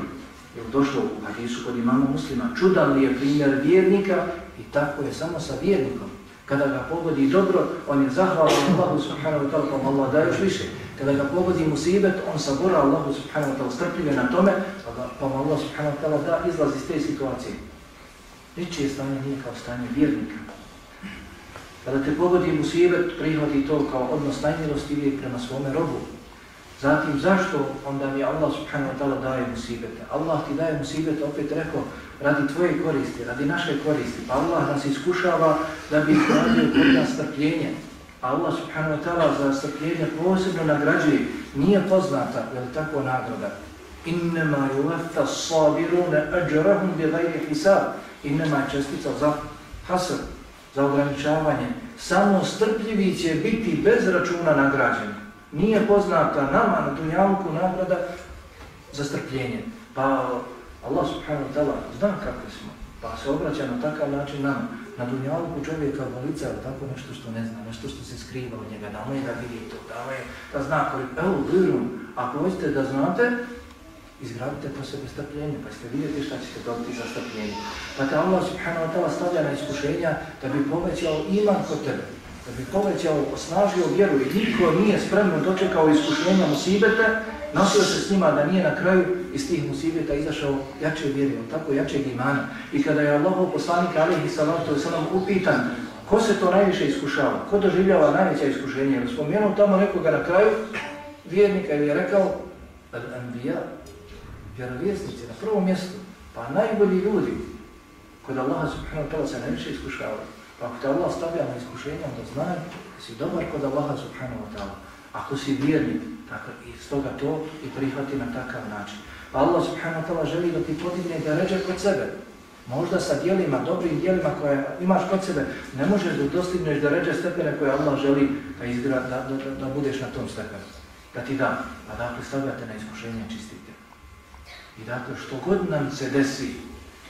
Je došlo u hadisu kod imama muslima. Čudan li je primjer vjernika i tako je samo sa vjernikom. Kada ga pogodi dobro, on je zahvalan Allahu subhanahu wa ta'ala, pa Allah da još više. Kada ga pogodi musibet, on sabora Allahu subhanahu wa ta'ala, strpljive na tome, pa, ga, pa Allah subhanahu wa ta'ala da izlaz iz te situacije. Ničije stanje nije kao stanje vjernika. Kada te pogodi musibet, prihvati to kao odnos najmilostivije prema svome robu. Zatim, zašto onda mi Allah subhanahu wa ta'ala daje musibete? Allah ti daje musibete, opet rekao, radi tvoje koristi, radi naše koristi. Pa Allah nas iskušava da bi radio kod nas strpljenje. Allah subhanahu wa ta'ala za strpljenje posebno nagrađuje. Nije poznata, je li tako nagrada? Innama yuvatha sabiruna ađerahum bi gajri hisab. Innama je čestica za hasr, za ograničavanje. Samo strpljivi će biti bez računa nagrađeni. Nije poznata nama na dunjavku nagrada za strpljenje. Pa Allah subhanahu wa ta'ala zna kakvi smo. Pa se obraća na takav način nama. Na dunjavku čovjeka bolica je tako nešto što ne zna, nešto što se skriva od njega. Da je da vidi to, da je da zna koliko. Evo, gledam, ako hoćete da znate, izgradite po sebe strpljenje, pa ste vidjeti šta ćete dobiti za strpljenje. Pa te Allah subhanahu wa ta'ala stavlja na iskušenja da bi povećao iman kod tebe, da bi povećao, osnažio vjeru i niko nije spremno dočekao iskušenja musibete, nosio se s njima da nije na kraju iz tih musibeta izašao jače vjeri, tako jačeg imana. I kada je Allahov poslanik alihi salatu sallam upitan ko se to najviše iskušava, ko doživljava najveća iskušenja, jer spomenuo tamo nekoga na kraju vjernika ili je rekao al-anbiya, vjerovjesnici na prvom mjestu, pa najbolji ljudi kod Allaha subhanahu wa ta'ala se najviše iskušavaju. Pa ako te Allah stavlja na iskušenja, onda znaj da si dobar kod Allaha subhanahu wa ta'ala. Ako si vjernik, Dakle, i stoga to i prihvati na takav način. Pa Allah subhanahu wa ta'ala želi da ti podigne da ređe kod sebe. Možda sa dijelima, dobrim dijelima koje imaš kod sebe, ne možeš da dostigneš da ređe stepene koje Allah želi da, izgra, da, da, da, da budeš na tom stepenu. Da ti da. Pa dakle, stavljate na iskušenje čistite. I dakle, što god nam se desi,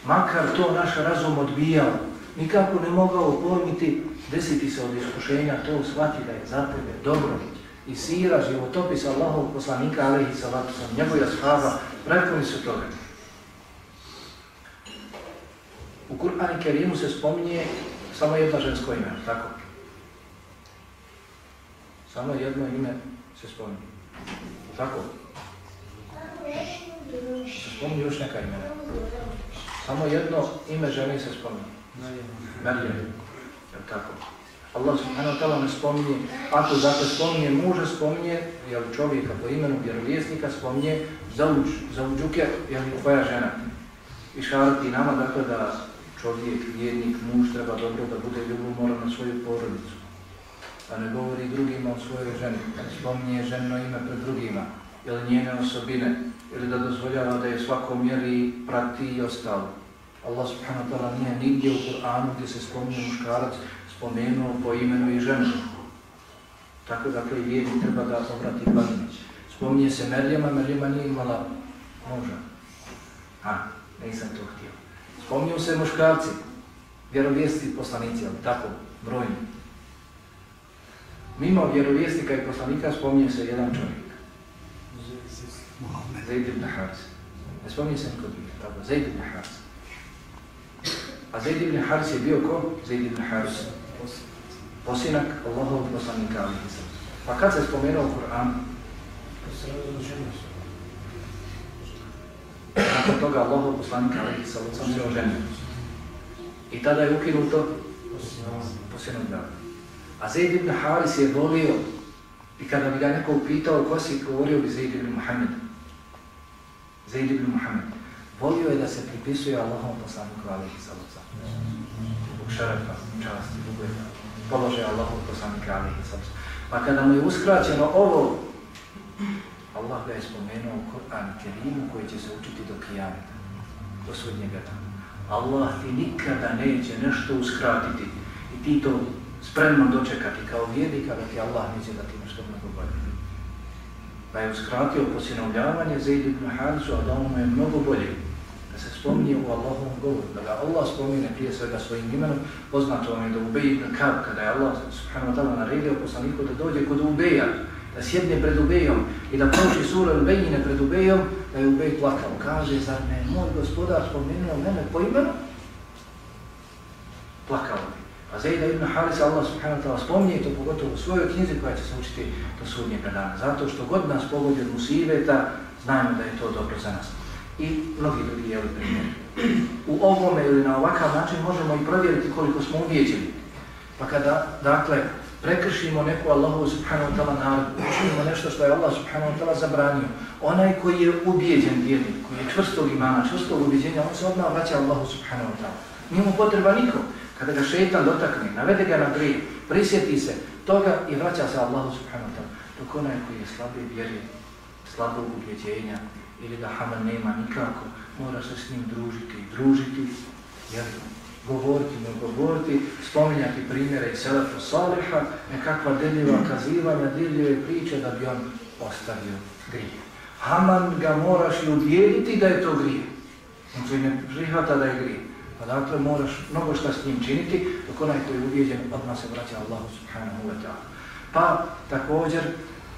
makar to naš razum odbijao, nikako ne mogao pojmiti, desiti se od iskušenja, to shvati da je za tebe dobro. I sira, životopis Allahov poslanika, alaihi salatu sam, njegove ashaba, prepuni su toga. U Kur'an i Kerimu se spominje samo jedno žensko ime, tako? Samo jedno ime se spominje. Tako? Se spominje još neka imena. Samo jedno ime žene se spominje. Merjem. Je tako? Allah subhanahu wa ta'ala ne spominje, ako zato spominje muža, spominje, jel čovjeka po imenu vjerovjesnika, spominje zauđ, zauđuke, jel tvoja žena. I šarati nama, dakle, da čovjek, vjernik, muž treba dobro da bude ljubomoran na svoju porodicu. Da ne govori drugima o svojoj ženi, da ne spominje ženo ime pred drugima, ili njene osobine, ili da dozvoljava da je svako mjeri, prati i ostalo. Allah subhanahu wa ta'ala nije nigdje u Kur'anu gdje se spominje muškarac, spomenuo po imenu i ženu. Tako dakle i vjernik treba da obrati pažnju. Spominje se Merljama, Merljama nije imala muža. A, nisam to htio. Spominju se muškarci, vjerovijesti poslanici, ali tako, brojni. Mimo vjerovijestika i poslanika spominje se jedan čovjek. Zaid ibn Haris. Ne spominje se niko drugi, tako, Zaid ibn Haris. A Zaid ibn Haris je bio ko? Zaid ibn Haris. Posinak Allahovog poslanika alihi Pa kad se spomenuo u Kur'anu? Nakon toga Allahov poslanika alihi sallam se oženio. I tada je ukinuto posljednog braka. A Zaid ibn Haris je volio i kada bi ga neko upitao ko si, govorio bi Zaid ibn Muhammed. Zaid ibn Muhammed. Volio je da se pripisuje Allahom poslaniku alihi sallam šerefa, časti, ugleda, položaja Allahog poslanika alihi sallam. Pa kada mu je uskraćeno ovo, Allah ga je spomenuo u Kur'an Kerimu koji će se učiti do kijameta, do sudnjega dana. Allah ti nikada neće nešto uskratiti i ti to spremno dočekati kao vjernika da ti Allah neće da ti nešto mnogo bolje. Pa je uskratio posinovljavanje Zaid ibn Harisu, a da ono je mnogo bolje. Se spominje u Allahovom govoru, da ga Allah spomine prije svega svojim imenom, poznato vam je da Ubej ibn Kab, kada je Allah subhanahu wa ta'ala naredio poslaniku da dođe kod Ubeja, da sjedne pred Ubejom i da prouči sura Ubejine pred Ubejom, da je Ubej plakao. Kaže, zar ne, moj gospodar spomenuo mene po imenu? Plakao bi. A Zejda ibn Haris Allah subhanahu wa ta'ala spominje to pogotovo u svojoj knjizi koja će se učiti do sudnjega dana. Zato što god nas pogodi od musibeta, znajmo da je to dobro za nas. I mnogi drugi je primjeri. U ovome ili na ovakav način možemo i provjeriti koliko smo uvijeđeni. Pa kada, dakle, prekršimo neku Allahu subhanahu wa ta'ala narodu, učinimo nešto što je Allah subhanahu wa ta'ala zabranio, onaj koji je ubijeđen vjernik, koji je čvrstog imana, čvrstog ubijeđenja, on se odmah vraća Allahu subhanahu wa ta'ala. Nije mu potreba niko. Kada ga šeitan dotakne, navede ga na grije, prisjeti se toga i vraća se Allahu subhanahu wa ta'ala. Dok onaj koji je slabije vjerje, slabog ubijeđenja, ili da haman nema nikako, mora se s njim družiti i družiti, jer govoriti, ne govoriti, spominjati primjere i selefu saliha, nekakva deljiva kazivanja, deljive priče da bi on ostavio grije. Haman ga moraš i udjeliti da je to grije. On se ne prihvata da je grije. Pa dakle, moraš mnogo šta s njim činiti, dok onaj koji je uvijeđen, odmah se vraća Allahu subhanahu wa ta'ala. Pa također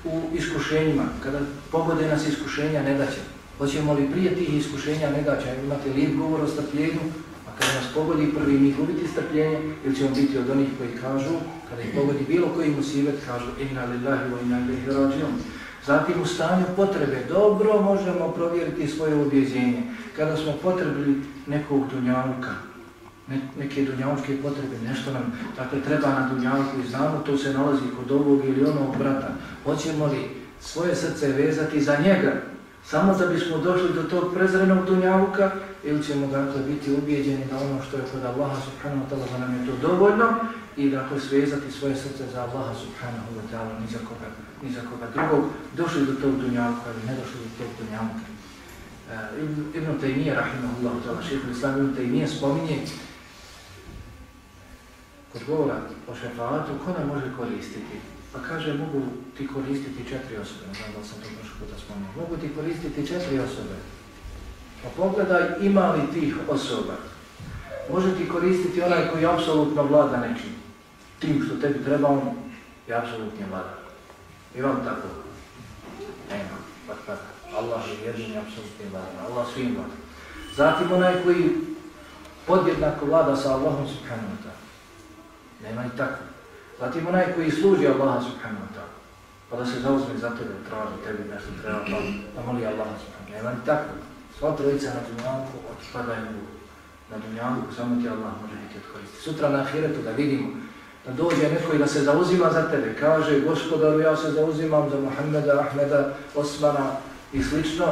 u iskušenjima, kada pogode nas iskušenja, ne daće. Hoćemo li prije tih iskušenja negaća imati lijep govor o strpljenju, a kada nas pogodi prvi mi gubiti strpljenje, ili ćemo biti od onih koji kažu, kada ih pogodi bilo koji musibet, kažu inna lillahi wa inna lillahi rađion. Zatim u stanju potrebe dobro možemo provjeriti svoje objeđenje. Kada smo potrebili nekog dunjavka, ne, neke dunjavčke potrebe, nešto nam dakle, treba na dunjavku i znamo, to se nalazi kod ovog ili onog brata. Hoćemo li svoje srce vezati za njega, samo da bismo došli do tog prezrenog dunjavka, ili ćemo dakle biti ubijeđeni da ono što je kod Allaha subhanahu wa ta'ala, da nam je to dovoljno, i dakle svezati svoje srce za Allaha subhanahu wa ta'ala, ni za koga, ni za koga drugog, došli do tog dunjavka ili ne došli do tog dunjavka. Uh, eh, Ibn Taymiye, rahimahullahu ta'ala, šehr Islam Ibn Taymiye spominje kod govora o šefaatu, ko ne može koristiti? Pa kaže, mogu ti koristiti četiri osobe, ne znam da sam to prošli puta spomenuo, mogu ti koristiti četiri osobe. Pa pogledaj, ima li tih osoba? Može ti koristiti onaj koji apsolutno vlada nečim tim što tebi treba, on je apsolutni vlada. I tako? Nema, pa tako. Allah je jedini apsolutni vlada, Allah svim vlada. Zatim onaj koji podjednako vlada sa Allahom subhanahu wa ta'ala. Nema i tako. Zatim onaj koji služi Allaha subhanahu wa ta'ala. Pa da se zauzme za tebe, traži tebi nešto treba, pa da moli Allaha subhanahu wa ta'ala. Nema ni tako. Sva trojica na dunjavku otpadaju na dunjanku, samo ti Allah može biti odkoristiti. Sutra na ahiretu da vidimo da dođe neko i da se zauzima za tebe, kaže gospodaru ja se zauzimam za Muhammeda, Ahmeda, Osmana i slično,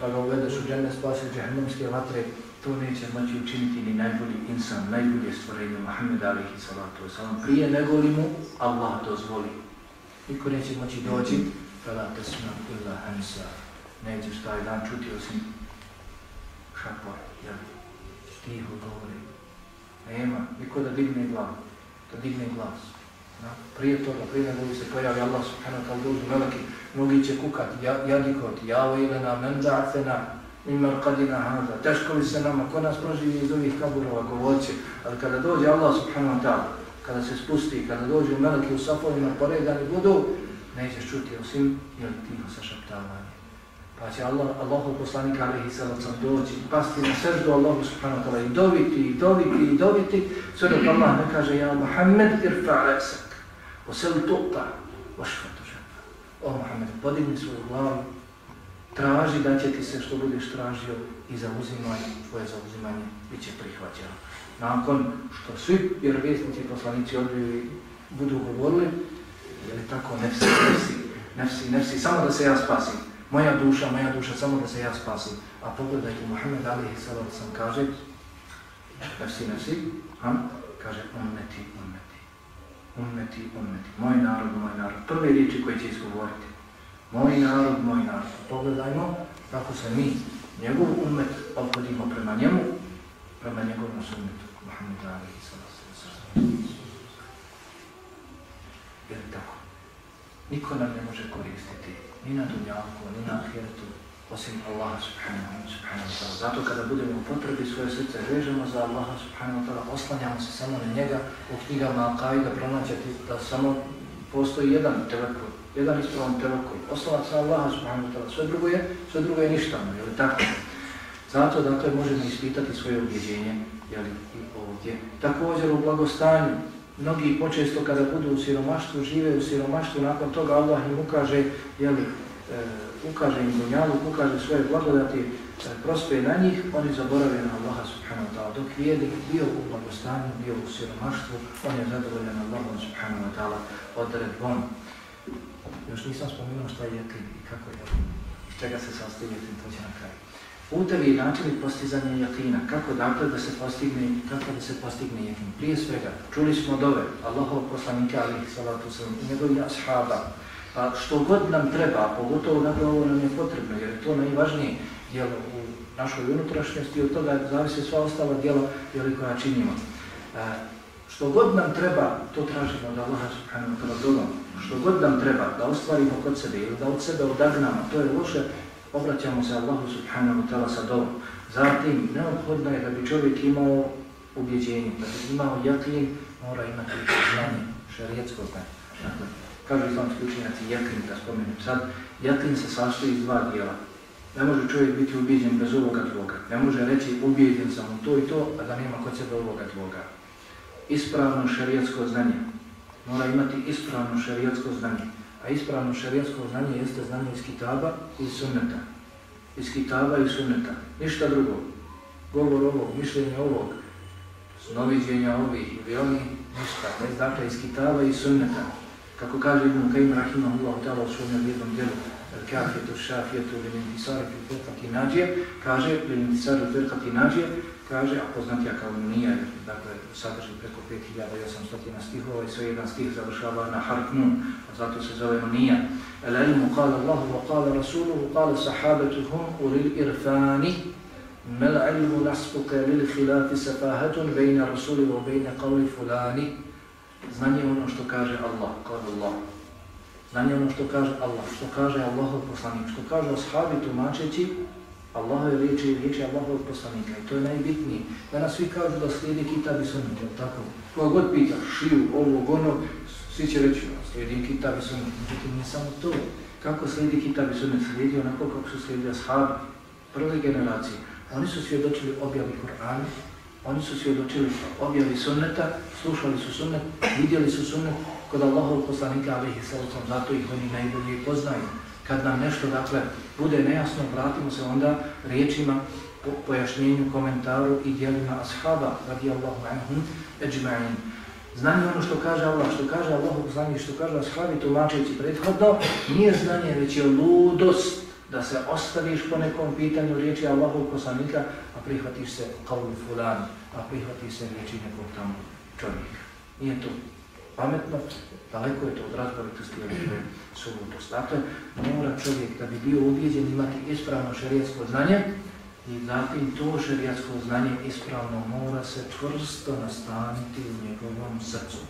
da ga uvedeš u džene spasi džahnemske vatre, to neće moći učiniti ni najbolji insan, najbolje stvorenje Muhammed alihi salatu wasalam, prije nego li mu Allah dozvoli. Niko neće moći doći, kada tasma illa hamsa, nećeš taj dan čuti osim šapor, jel, tiho govori, nema, niko da digne glavu. Da digne glas. Na, prije toga, prije nego se pojavi Allah subhanahu wa ta'ala dođu meleki, mnogi će kukati, jadikoti, ja ilena, men da'fena, imar kadina hada, teško li se nama, ko nas proživi iz ovih kaburova, govoće, ali kada dođe Allah subhanahu wa ta'ala, kada se spusti, kada dođu meleki u safovima, poredani budu, nećeš čuti osim, jel tiho sa šaptavanjem. Pa će Allah, Allahu poslanik alaihi sallam doći, pasti na srdu Allahu subhanahu wa ta'ala i dobiti, i dobiti, i dobiti, sve dok Allah ne kaže, ja Muhammed irfa resak, o selu tuta, vaška žena. O Muhammed, podigni svoju glavu, traži da će ti se što budeš tražio i zauzimaj, tvoje zauzimanje bit će prihvaćeno. Nakon što svi vjerovjesnici poslanici odbili budu govorili, je li tako, nefsi, nefsi, nefsi, nefsi, samo da se ja spasim moja duša, moja duša, samo da se ja spasim. A pogledajte, Muhammed Ali Sallam sam kaže, nefsi, nefsi, ham, kaže, ummeti, ummeti, ummeti, ummeti, moj narod, moj narod. Prve riječi koje će izgovoriti. Moj narod, moj narod. Pogledajmo kako se mi, njegov umet, obhodimo prema njemu, prema njegovom sunnetu, Muhammed Ali Sallam. Je li tako? niko nam ne može koristiti, ni na dunjavku, ni na ahiretu, osim Allaha subhanahu wa ta'ala. Zato kada budemo u potrebi svoje srce vežemo za Allaha subhanahu wa ta'ala, oslanjamo se samo na njega, u knjigama Al-Qaida pronaćati da samo postoji jedan telekul, jedan ispravan tevakul. Oslavac na Allaha subhanahu wa ta'ala, sve drugo je, sve drugo je ništa, je li tako? Zato dakle možemo ispitati svoje objeđenje, je li, i ovdje. Također u blagostanju, mnogi počesto kada budu u siromaštvu, žive u siromaštvu, nakon toga Allah im ukaže, je li, e, ukaže im dunjalu, ukaže svoje blagodati, e, prospe na njih, oni zaborave na Allaha subhanahu wa ta'ala. Dok vijednik bio u blagostanju, bio u siromaštvu, on je zadovoljan Allahom subhanahu wa ta'ala odredbom. Još nisam spomenuo šta je jeklin i kako je jeklin. Iz čega se sastoji jeklin, to će na kraju. Putevi i načini postizanja jakina, kako dakle da se postigne, kako da se postigne jakin. Prije svega, čuli smo dove, Allahov poslanika alaihi salatu sallam i njegovih ashaba, Pa što god nam treba, pogotovo na ovo nam je potrebno, jer je to najvažnije djelo u našoj unutrašnjosti i od toga zavise sva ostala djela djeli koja činimo. E, što god nam treba, to tražimo od Allaha subhanahu wa ta'ala. Što god nam treba da ostvarimo kod sebe ili da od sebe odagnamo, to je loše, obraćamo se Allahu subhanahu ta'ala sa dobom. Zatim, neophodno je da bi čovjek imao ubjeđenje, da bi imao jakin, mora imati znanje, šarijetsko znanje. Dakle, kažu islamski učenjaci jakin, da spomenem sad, jakin se sastoji iz dva dijela. Ne može čovjek biti ubijeđen bez ovoga tvoga. Ne može reći ubijeđen sam u to i to, a da nema kod sebe ovoga tvoga. Ispravno šarijetsko znanje. Mora imati ispravno šarijatsko znanje. A ispravno šarijatsko znanje jeste znanje iz kitaba i sunneta. Iz kitaba i sunneta. Ništa drugo. Govor ovog, mišljenje ovog, snoviđenja ovih ili onih, ništa. Ne, dakle, iz kitaba i sunneta. Kako kaže Ibn Kajim Rahimahullah ta'ala u svojom jednom djelu Kafijetu, šafijetu, lintisari, firqati nađije, kaže, lintisari, firqati nađije, kaže, a poznatija kao nije, dakle, sadrži preko 5800 stihova i sve jedan stih završava na harf nun, a zato se zove nija. El ilmu kala Allahu wa kala Rasuluhu, kala sahabetuhum uril irfani, mel ilmu nasbuke lil hilati safahatun bejna Rasuli wa bejna qavli fulani, Znanje ono što kaže Allah, kaže Allah. Znanje ono što kaže Allah, što kaže Allahov poslanik, što kaže ashabi tumačeći Allahove riječi i riječi Allahov poslanika. I to je najbitnije. Danas svi kažu da slijedi kitab i sunnit, jel tako? Koga god pita, šiju, ovog, onog, svi će reći, slijedi kitab i sunnet. Međutim, nije samo to. Kako slijedi kitab i sunnet? Slijedi onako kako su slijedi ashabi, prve generacije. Oni su svjedočili objavi Kur'ana, Oni su svjedočili objavi sunneta, slušali su sunnet, vidjeli su sunnet kod Allahov poslanika alihi sallam, zato ih oni najbolje poznaju. Kad nam nešto, dakle, bude nejasno, vratimo se onda riječima, po pojašnjenju, komentaru i dijelima ashaba, radijallahu anhum, eđma'in. Znanje ono što kaže Allah, što kaže Allahov poslanik, što kaže ashabi, tumačeći prethodno, nije znanje, već je ludost da se ostaviš po nekom pitanju riječi Allahov poslanika, a prihvatiš se kao fulan, a prihvatiš se riječi nekog tamo čovjeka. Nije to pametno, daleko je to od razboritosti i sulutost. Dakle, mora čovjek da bi bio ubijeđen imati ispravno šarijatsko znanje i zatim to šarijatsko znanje ispravno mora se čvrsto nastaniti u njegovom srcu.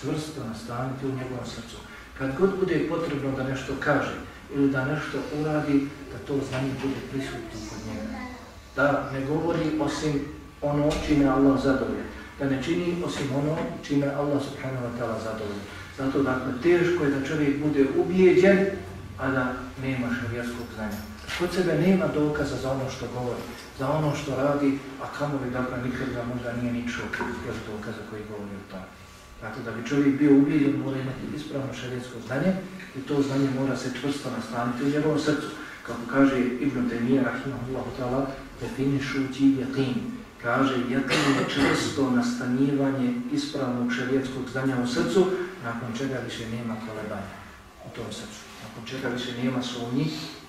Čvrsto nastaniti u njegovom srcu. Kad god bude potrebno da nešto kaže, ili da nešto uradi, da to znanje bude prisutno kod njega. Da ne govori osim ono čime Allah zadovolje. Da ne čini osim ono čime Allah subhanahu wa ta'ala zadovolje. Zato dakle teško je da čovjek bude ubijeđen, a da nema šarijaskog znanja. Kod sebe nema dokaza za ono što govori, za ono što radi, a kamo bi dakle nikad ga možda nije ni čuo kroz dokaza koji govori o tome. Dakle, da bi čovjek bio ubijeđen, mora imati ispravno šarijetsko znanje i to znanje mora se čvrsto nastaniti u njegovom srcu. Kako kaže Ibn Taymiyyah, rahimahullahu ta'ala, definišući jakin. Kaže, jakin je čvrsto nastanjivanje ispravnog šarijetskog znanja u srcu, nakon čega više nema kolebanja u tom srcu. Nakon čega više nema sumnji,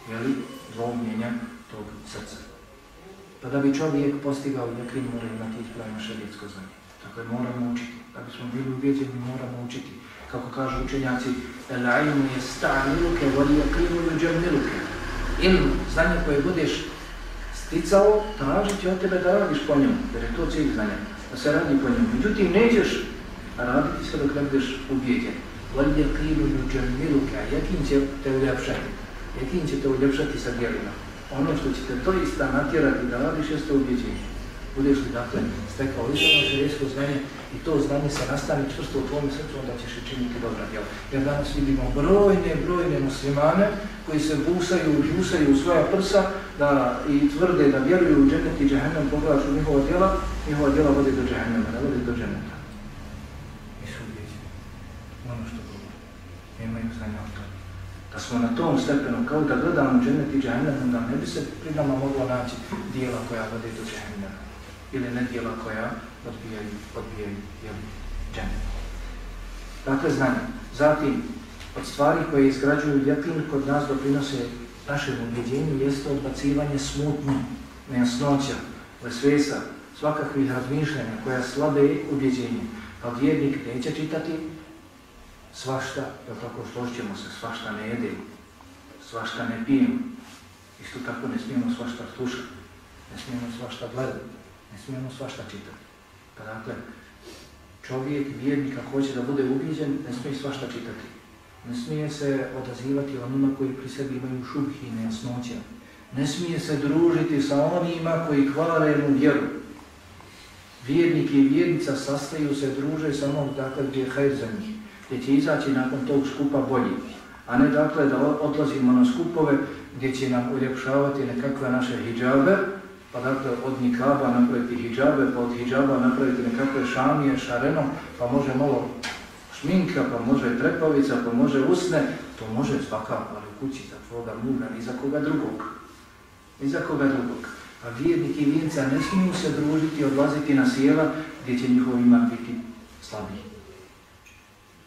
jeli, dvomljenja tog srca. Pa da bi čovjek postigao jakin, mora imati ispravno šarijetsko znanje. Dakle, moramo učiti. Da bismo bili uvjeđeni, moramo učiti. Kako kažu učenjaci, el ilmu je sta'niluke, voli jakinu luđerniluke. Ilm, znanje koje budeš sticao, traži će od tebe da radiš po njom, jer je to cilj znanja, da se radi po njom. Međutim, nećeš raditi sve dok ne budeš uvjeđen. وَالْيَقِينُ يُجَمِّلُكَ Jakin će te uljepšati? Jakin će te uljepšati sa djelima? Ono što će te to ista natjerati da radiš jeste ubjeđenje. Budeš li dakle stekao ispravno šarijesko znanje i to znanje se nastavi čvrsto u tvojom srcu, onda ćeš i činiti dobra djela. Jer danas vidimo brojne, brojne muslimane koji se busaju, džusaju u svoja prsa da, i tvrde da vjeruju u džennet i džehennem, pogledaš u njihova djela, njihova djela vode do džehennema, ne vode do dženneta. Nisu ubjeđeni. Ono što govori. Nemaju znanja o tome. Da smo na tom stepenu, kao da gledamo džennet i džehennem, onda ne bi se pri nama moglo naći dijela koja vode do džehennema ili nedjela koja odbijaju, odbijaju jel. Dakle, znanje. Zatim, od stvari koje izgrađuju ljetin kod nas doprinose našem ubjeđenju jeste odbacivanje smutnje, nejasnoća, vesvesa, svakakvih razmišljanja koja slabe ubjeđenje. Pa vjernik neće čitati svašta, jer tako složćemo se, svašta ne jede, svašta ne pijemo. Isto tako ne smijemo svašta slušati, ne smijemo svašta gledati, ne smijemo svašta čitati. Pa dakle, čovjek, vjernik, ako hoće da bude ubiđen, ne smije svašta čitati. Ne smije se odazivati onima koji pri sebi imaju šubhi i nejasnoća. Ne smije se družiti sa onima koji kvare mu vjeru. Vjernik i vjernica sastaju se, druže samo dakle gdje je hajr za njih, gdje će izaći nakon tog skupa bolji. A ne dakle da odlazimo na skupove gdje će nam uljepšavati nekakve naše hijabe, pa dakle od nikaba napraviti hijabe, pa od hijaba napraviti nekakve šamije, šareno, pa može malo šminka, pa može trepavica, pa može usne, to može svakako, ali u kući za tvoga muža, ni za koga drugog. Ni za koga drugog. A vjernik i vijenca ne smiju se družiti i odlaziti na sjela gdje će njihov iman biti slabiji.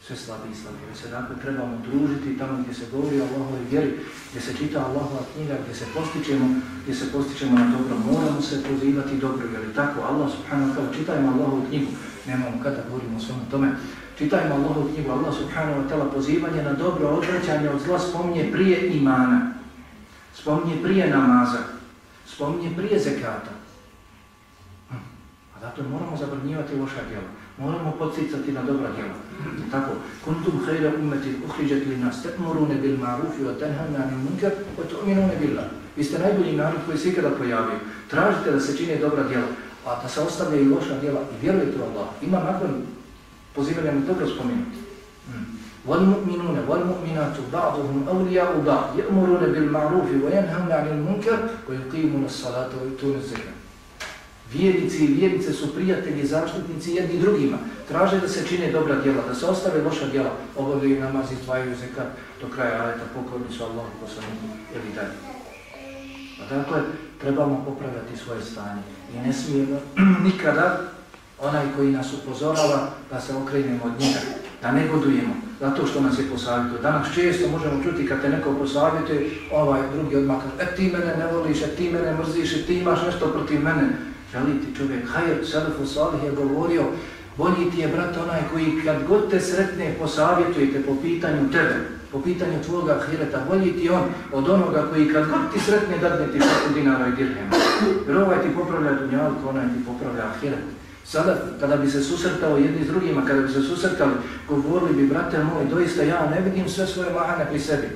Sve slabi i slabi. Mi se dakle trebamo družiti tamo gdje se govori o Allahove vjeri, gdje se čita Allahova knjiga, gdje se postičemo, gdje se postičemo na dobro. Moramo se pozivati dobro, jer je tako. Allah subhanahu wa ta'ala, čitajmo Allahovu knjigu, nemamo kada govorimo o svemu tome. Čitajmo Allahovu knjigu, Allah subhanahu wa ta'ala pozivanje na dobro odvraćanje od zla spominje prije imana, spominje prije namaza, spominje prije zekata. Hm. A zato moramo zabranjivati loša djela, moramo podsjecati na dobra djela. Tako, kuntum hajra umeti uhriđat li nas tekmurune bil marufi wa tenhana anil munkar wa tu'minune billah. Vi ste najbolji narod koji se ikada pojavio. Tražite da se čine dobra djela, a da se ostavljaju loša djela i vjerujete u Allah. Ima nakon pozivanja mi dobro spomenuti. والمؤمنون والمؤمنات بعضهم أولياء بعض يأمرون بالمعروف وينهون عن المنكر ويقيمون الصلاة ويؤتون الزكاة Vjernici i vjernice su prijatelji i zaštitnici jedni drugima. Traže da se čine dobra djela, da se ostave loša djela, obavljaju namaz i tvaju zekat do kraja aleta, pokorni su Allah i poslaniku ili dalje. A dakle, trebamo popravljati svoje stanje i ne smijemo nikada onaj koji nas upozorava da se okrenemo od njega, da ne godujemo, zato što nas je posavjetio. Danas često možemo čuti kad te neko posavjetuje, ovaj drugi odmah kaže, e ti mene ne voliš, e ti mene mrziš, e ti imaš nešto protiv mene. Želi ti čovjek, hajr, Selefu Salih je govorio, bolji ti je brat onaj koji kad god te sretne posavjetujete po pitanju tebe, po pitanju tvoga hireta, bolji ti on od onoga koji kad god ti sretne dadne ti šaku dinara i dirhema. Jer ovaj ti popravlja dunjalku, onaj ti popravlja hiret. Sada, kada bi se susretao jedni s drugima, kada bi se susretali, govorili bi, brate moj, doista ja ne vidim sve svoje mahane pri sebi.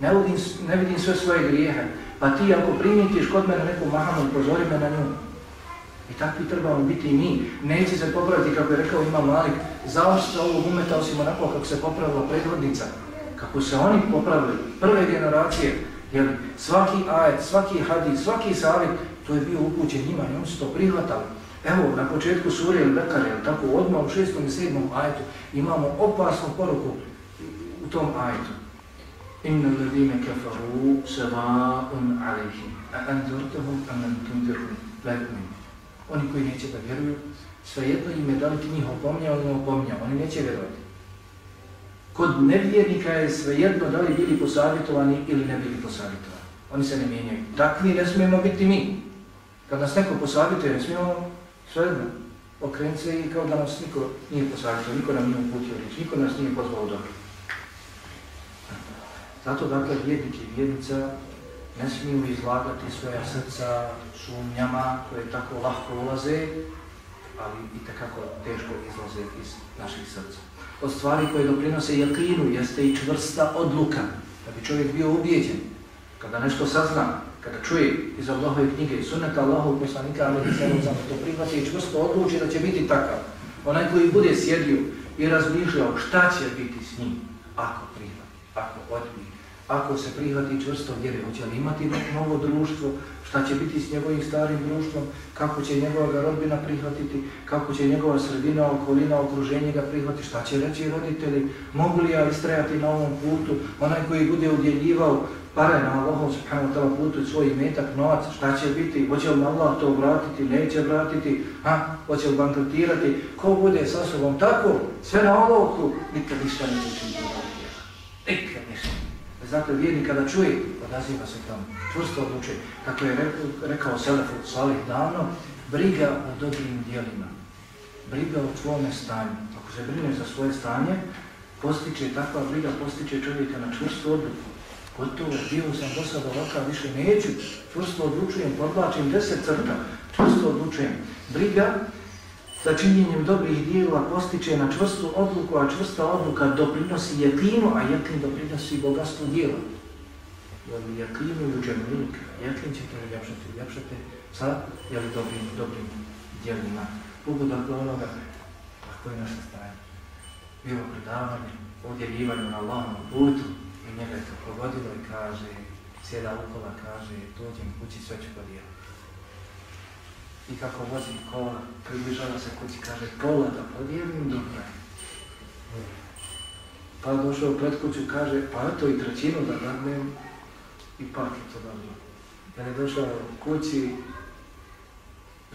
Ne vidim, ne vidim sve svoje grijehe. Pa ti ako primitiš kod mene neku mahanu, pozori me na nju. I takvi trebamo biti i mi. Neće se popraviti, kako je rekao ima Malik, zaošća ovog umeta osim onako kako se popravila prethodnica. Kako se oni popravili, prve generacije, jer svaki ajet, svaki hadis, svaki savjet, to je bio upućen njima i oni su to prihvatali. Evo, na početku sure Al-Bekare, tako odmah u šestom i sedmom ajetu, imamo opasnu poruku u tom ajetu. Inna ladine kafaru sava'un alihim, a anzortahum aman tundirhum, lajkumin. Oni koji neće da vjeruju, svejedno im je da li ti njih opominjao ili ne oni neće vjerovati. Kod nevjernika je svejedno da li bili posavjetovani ili ne bili posavjetovani. Oni se ne mijenjaju. Takvi ne smijemo biti mi. Kad nas neko posavjetuje, ne smijemo Svejedno, okrenuti se i kao da nas niko nije posavjetio, niko nam nije uputio riječ, niko nas nije pozvao dobro. Zato dakle vjernik i vjernica ne smiju izlagati svoja srca sumnjama koje tako lahko ulaze, ali i takako teško izlaze iz naših srca. Od stvari koje doprinose jakinu jeste i čvrsta odluka, da bi čovjek bio ubijeđen. Kada nešto sazna, kada čuje iz Allahove knjige i sunneta Allahov poslanika, ali se to prihvati i čvrsto odluči da će biti takav. Onaj koji bude sjedio i razmišljao šta će biti s njim, ako prihvati, ako odbije, ako se prihvati čvrsto vjere, hoće li imati novo društvo, šta će biti s njegovim starim društvom, kako će njegova rodbina prihvatiti, kako će njegova sredina, okolina, okruženje ga prihvatiti, šta će reći roditelji, mogu li ja istrajati na ovom putu, onaj koji bude udjeljivao pare na Allahom subhanahu ta'la putu svoj metak, novac, šta će biti, hoće li Allah to vratiti, neće vratiti, a, hoće li bankrutirati, ko bude sa sobom tako, sve na Allahu, nikad ništa ne učiniti. Zato vjernik kada čuje, odaziva se tamo, čvrsto odlučuje. kako je rekao, rekao Selefu Salih davno, briga o dobrim dijelima, briga o tvome stanju. Ako se brine za svoje stanje, postiče takva briga, postiče čovjeka na čvrstu odluku. Gotovo, bio sam do sada ovakav, više neću, čvrsto odlučujem, podlačim deset crta, čvrsto odlučujem. Briga sa činjenjem dobrih dijela postiče na čvrstu odluku, a čvrsta odluka doprinosi jetinu, a jetin doprinosi bogatstvu dijela. Jer jetinu i uđemljuk, će to uljepšati, uljepšati sa jel, dobrim, dobrim dijelima. Pogodak do onoga, tako je naše stanje. Bilo predavanje, odjeljivanje na Allahom putu, i njega je to pogodilo i kaže, sjeda ukola, kaže, dođem kući, sve ću podijeliti. I kako vozim kola, približava se kući, kaže, pola da podijelim, dobro je. Pa došao pred kuću, kaže, pa to i trećinu da dadnem, i pati to dobro. Kad je došao u kući,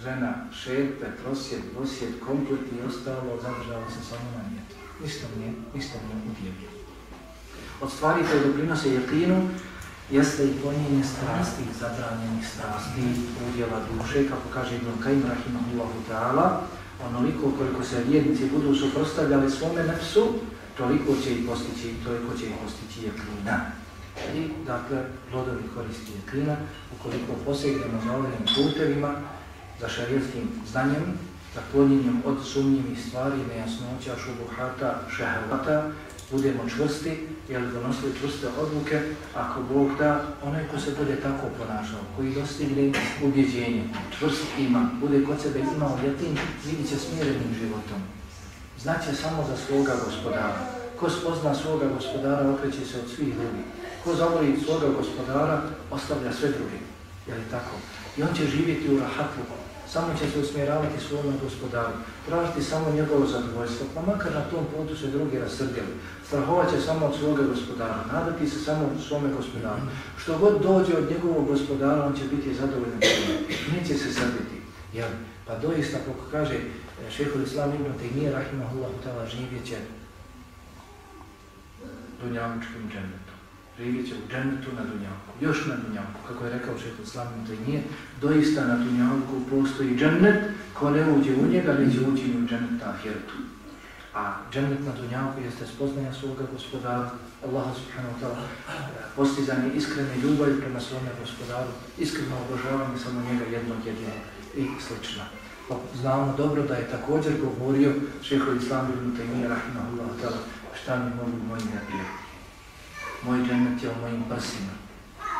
žena šerpe, prosjed, dosjed, komplet i ostalo, zadržava se samo na njetu. Ništa nije, ništa nije udjelio od stvari koje doprinose jakinu jeste i ponjenje strasti, zabranjenih strasti, udjela duše, kako kaže Ibn Kajim Rahimahullahu ta'ala, onoliko koliko se vjernici budu suprostavljali svome nefsu, toliko će i postići, toliko će i postići jeklina. I, dakle, plodovi koristi jeklina, ukoliko posegnemo za ovim putevima, za šarijetskim znanjem, za klonjenjem od sumnjivih stvari, nejasnoća, šubuhata, šehevata, budemo čvrsti, jel donosili čvrste odluke, ako Bog da, onaj ko se bude tako ponašao, koji dostigne ubjeđenje, čvrst ima, bude kod sebe imao ljetin, vidit će smjerenim životom. Znaće samo za svoga gospodara. Ko spozna svoga gospodara, okreće se od svih ljudi. Ko zavoli svoga gospodara, ostavlja sve druge. Je li tako? I on će živjeti u rahatluku samo će se usmjeravati svojom gospodaru, tražiti samo njegovo zadovoljstvo, pa makar na tom putu se drugi rasrdjeli. Strahovat će samo od svoga gospodara, nadati se samo od svome gospodaru. Što god dođe od njegovog gospodara, on će biti zadovoljen svojom, neće se srditi. Jel? Pa doista, kako kaže e, šehol Islam Ibn Taymiye, rahimahullahu ta'ala, živjet će dunjavučkim džennetom živit će u džennetu na dunjavku, još na dunjavku, kako je rekao šeht Islamin, Tajnije, doista na dunjavku postoji džennet, ko ne uđe u njega, neće uđi u džennet na ahiretu. A džennet na dunjavku jeste spoznanja svoga gospodara, Allaha subhanahu wa ta'ala, postizanje iskrene ljubavi prema svome gospodaru, iskreno obožavanje samo njega jednog jedinog i slično. Pa znamo dobro da je također govorio šeho Islam ibn Taymiyyah rahimahullah ta'ala šta mi mogu moji napijeti moj džennet je u mojim prsima.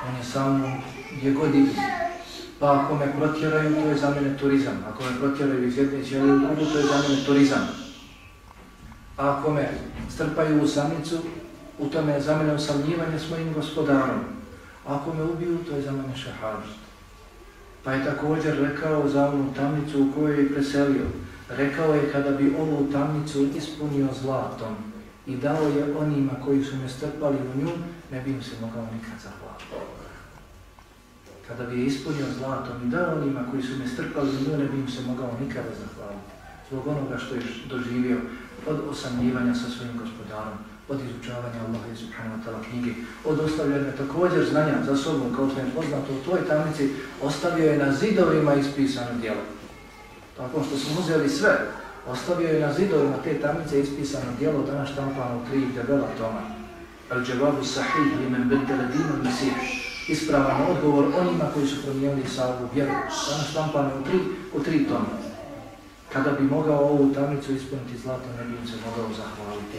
On je samo gdje god idu. Pa ako me protjeraju, to je za mene turizam. Ako me protjeraju iz jedne ćelije u drugu, to je za mene turizam. A ako me strpaju u samicu, u tome je za mene usamljivanje s mojim gospodarom. A ako me ubiju, to je za mene šahađt. Pa je također rekao za onu tamnicu u kojoj je preselio. Rekao je kada bi ovu tamnicu ispunio zlatom, i dao je onima koji su me strpali u nju, ne bi im se mogao nikad zahvaliti. Kada bi je ispunio zlatom i dao onima koji su me strpali u nju, ne bi im se mogao nikada zahvaliti. Zbog onoga što je doživio od osamljivanja sa svojim gospodarom, od izučavanja Allaha i Subhanahu wa ta'la knjige, od ostavljanja također znanja za sobom, kao što je poznato u toj tamnici, ostavio je na zidovima ispisano djelo. Tako što smo uzeli sve, Ostavio je na zidovima te tamnice ispisano dijelo danas štampano u tri debela toma. Al dževabu sahih li men bedele dinu misir. Ispravan odgovor onima koji su promijenili salvu vjeru. Danas štampano u tri, u tri toma. Kada bi mogao ovu tamnicu ispuniti zlato, ne bi im se mogao zahvaliti.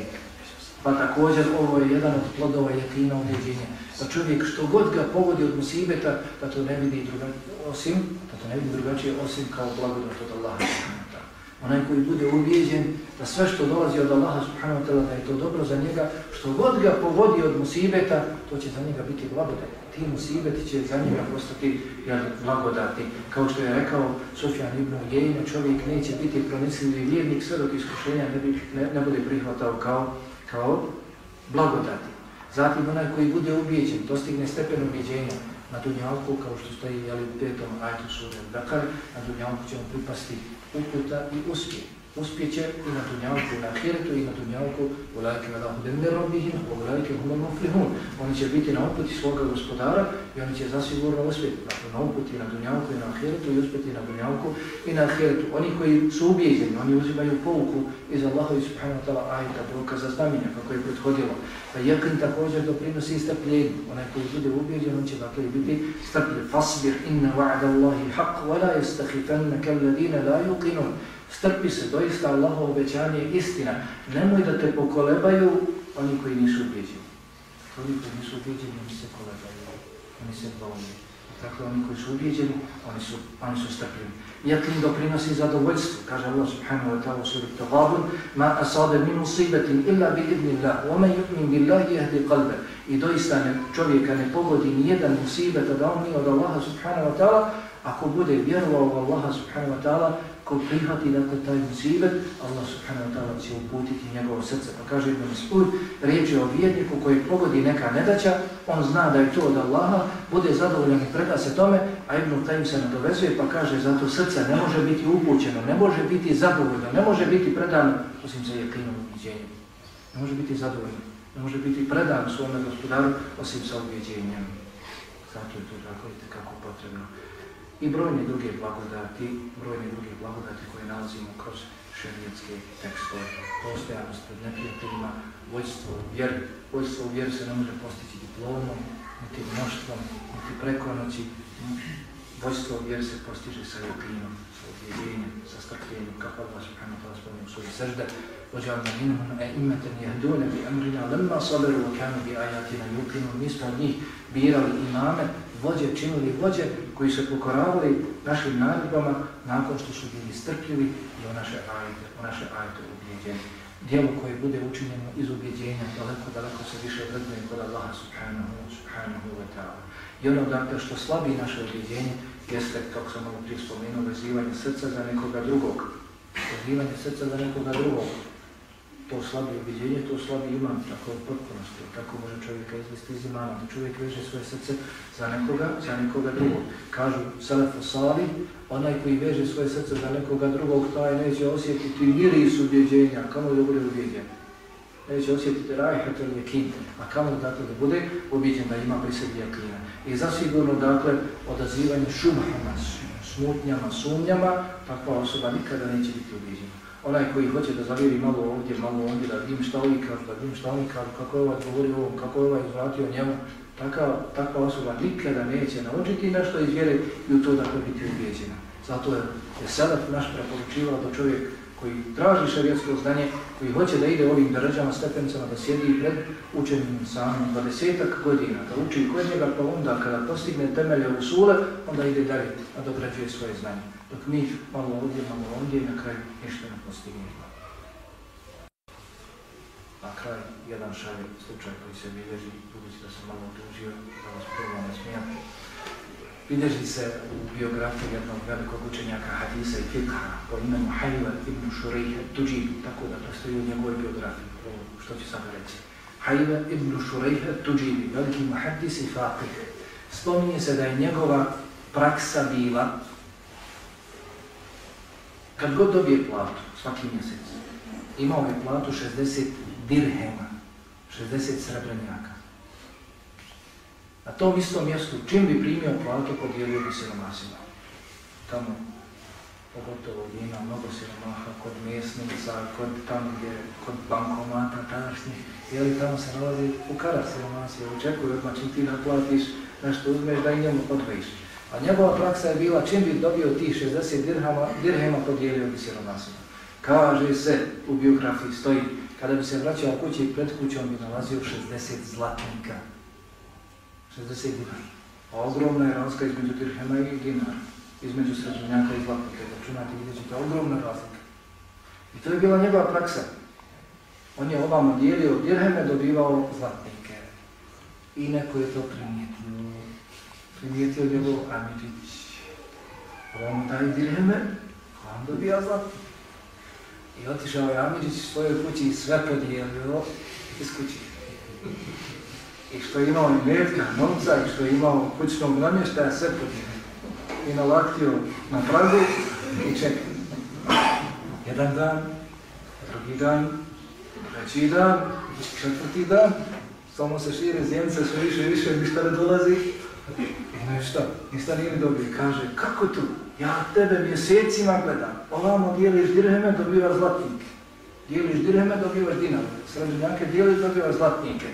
Pa također ovo je jedan od plodova jakina ubjeđenja. Da pa čovjek što god ga pogodi od musibeta, da to ne vidi drugačije, osim, da to ne vidi drugačije, osim kao blagodat od Allaha Onaj koji bude ubijeđen da sve što dolazi od Allaha subhanahu wa ta'ala da je to dobro za njega, što god ga povodi od musibeta, to će za njega biti blagodat. Ti musibeti će za njega postati jel, blagodati. Kao što je rekao Sufjan ibn Ujejna, čovjek neće biti pronicljivi vjernik sve dok iskušenja ne, bi, ne, ne bude prihvatao kao, kao blagodati. Zatim onaj koji bude ubijeđen, dostigne stepen ubijeđenja, na dunjalku, kao što stoji jeli, u petom ajtu sura Dakar, na dunjalku će mu pripasti uputa i uspjeh. Uspjeće i na dunjalku, na ahiretu i na dunjalku, ulajke vada hudem ne robihim, ulajke humor muflihun. Oni će biti na uputi svoga gospodara i oni će zasigurno uspjeti. Dakle, na uputi na dunjavku i na ahiretu i uspjeti na dunjavku i na ahiretu. Oni koji su ubijeđeni, oni uzimaju pouku iz Allaha i subhanahu wa ta'la ajta, dokaza znamenja, kako je prethodilo. Pa jakin također doprinosi strpljenju. Onaj koji bude ubijeđen, on će dakle biti strpljen. Fasbir inna wa'da Allahi haq, wa la jestahifennaka alladine la yuqinun. Strpi se, doista Allaho obećanje je istina. Nemoj da te pokolebaju oni koji nisu ubijeđeni. Oni koji nisu ubijeđeni, oni se kolebaju, oni se boli. Dakle, oni koji su ubijeđeni, oni su, oni su strpljeni. Jaklin doprinosi zadovoljstvo, kaže Allah subhanahu wa ta'ala u suri Tavabun, ma asabe min usibetin illa bi idnillah, ome yu'min billahi jehdi kalbe. I doista ne, čovjeka ne pogodi nijedan musibet, da on nije od Allaha subhanahu wa ta'ala, ako bude vjerovao u Allaha subhanahu wa ta'ala, ko prihvati dakle taj musibet, Allah subhanahu wa ta'ala će uputiti njegovo srce. Pa kaže Ibn Mas'ud, riječ je o vjerniku koji pogodi neka nedaća, on zna da je to od Allaha, bude zadovoljan i preda se tome, a Ibn Taim se nadovezuje pa kaže zato srce ne može biti upućeno, ne može biti zadovoljno, ne može biti predano, osim sa jekinom ubiđenjem. Ne može biti zadovoljno, ne može biti predan svome gospodaru, osim sa ubiđenjem. Zato je to tako i kako potrebno i brojne druge blagodati, brojne druge blagodati koje nalazimo kroz šerijetske tekstove. Postojanost pred neprijateljima, vojstvo vjer, vojstvo vjer se ne može postići diplomom, niti mnoštvom, niti preko noći. Vojstvo vjer se postiže sa jedinom, sa objedinjem, sa strpljenjem, kako vas prema to spomenu svoji srde. Ođeo na minu, ono e imate ni bi emrina, lemma soberu, kanu bi ajatina na. Mi smo od njih birali imame, vođe, činili vođe koji su pokoravali našim naredbama nakon što su bili strpljivi i o naše ajde, o naše ajde ubjeđenje. Dijelo koje bude učinjeno iz ubjeđenja daleko, daleko se više vrednuje kod Allaha subhanahu, subhanahu wa ta'ala. I ono dakle što slabi naše ubjeđenje jeste, kako sam malo prije spomenuo, vezivanje srca za nekoga drugog. Vezivanje srca za nekoga drugog to slabi objeđenje, to slabi imam, tako u potpunosti. Tako može čovjeka izvesti iz imana, da čovjek veže svoje srce za nekoga, za nekoga drugog. Kažu Salefo Sali, onaj koji veže svoje srce za nekoga drugog, taj neće osjetiti miris ubiđenja, kamo da bude ubiđen. Neće osjetiti rajhat ili jekin, a kamo dakle da bude ubiđen da ima pri sebi jakina. I zasigurno, dakle, odazivanje šumama, smutnjama, sumnjama, takva osoba nikada neće biti ubiđena onaj koji hoće da zaviri malo ovdje, malo ovdje, da vidim šta ovi kažu, da vidim šta oni kažu, kako je ovaj govorio ovom, kako je ovaj izvratio njemu, taka, takva osoba nikada neće naučiti nešto iz vjere i u to da biti ubijeđena. Zato je, je sada naš preporučivao da čovjek koji traži šarijetsko znanje, koji hoće da ide ovim državama, stepenicama, da sjedi pred učenim samom 20 godina, da uči kod njega, pa onda kada postigne temelje u sule, onda ide dalje, a dograđuje svoje znanje dok mi malo ovdje, malo ovdje i na kraju ništa ne postignemo. Na kraj jedan šalje slučaj koji se bilježi, budući da sam malo odužio, da vas prvo ne smijem. Bilježi se u biografiji jednog velikog učenjaka hadisa i fikha po imenu Hajla ibn Šurejha Tuđib, tako da to stoji u njegovoj biografiji, što ću sad reći. Hajla ibn Šurejhe Tuđib, veliki muhaddis i faqih. Spominje se da je njegova praksa bila Kad god dobije platu, svaki mjesec, imao je platu 60 dirhema, 60 srebrenjaka. Na tom istom mjestu, čim bi primio platu, podijelio bi siromasima. Tamo, pogotovo gdje ima mnogo siromaha, kod mjesnica, kod tamo gdje, kod bankomata, tašnji, jeli tamo se nalazi u kara siromasija, očekuju, odmah čim ti naplatiš, nešto uzmeš da i njemu odvejiš. A njegova praksa je bila, čim bi dobio tih 60 dirhama, dirhama podijelio bi siromasima. Kaže se, u biografiji stoji, kada bi se vraćao kući pred kućom bi nalazio 60 zlatnika. 60 dinara. Ogromna je razlika između dirhema i dinara. Između srednjaka i zlatnika. Računate vidjet ćete, ogromna razlika. I to je bila njegova praksa. On je ovamo dijelio dirheme, dobivao zlatnike. I neko je to primijetio. Primijetio njegov Amidžić. On daje dirheme, a on dobija zlato. I otišao je Amidžić svojoj kući i sve podijelio iz kući. I što je imao i metka, novca, i što je imao kućnog namještaja, sve podijelio. I nalaktio na pragu i čekao. Jedan dan, drugi dan, treći dan, četvrti dan, samo se šire zemce, sve više i više, ništa ne dolazi. I nešto, ništa nije dobio. Kaže, kako tu? Ja tebe mjesecima gledam. Ovamo dijeliš dirheme, dobivaš zlatnike. Dijeliš dirheme, dobivaš dinare. Srednjake dijeliš, dobivaš zlatnike.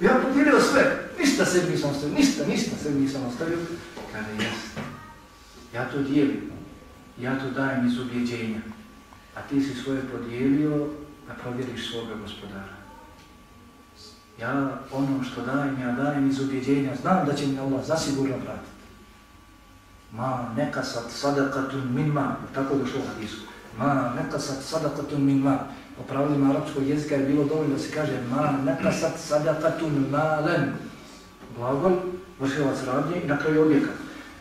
Ja podijelio sve, ništa se nisam ostavio, ništa, ništa se nisam ostavio. Kaže, jes, ja to dijelim, ja to dajem iz ubjeđenja, a ti si svoje podijelio da provjeriš svoga gospodara. Ja ono što dajem, ja dajem iz ubjeđenja, znam da će mi Allah zasigurno vratiti. Ma neka sad sadakatun min ma, tako došlo u hadisu. Ma neka sad sadakatun min ma. Po pravilima arapskog jezika je bilo dovoljno da se kaže ma neka sad sadakatun malen. Glagol, vršilac radnje i na kraju objekat.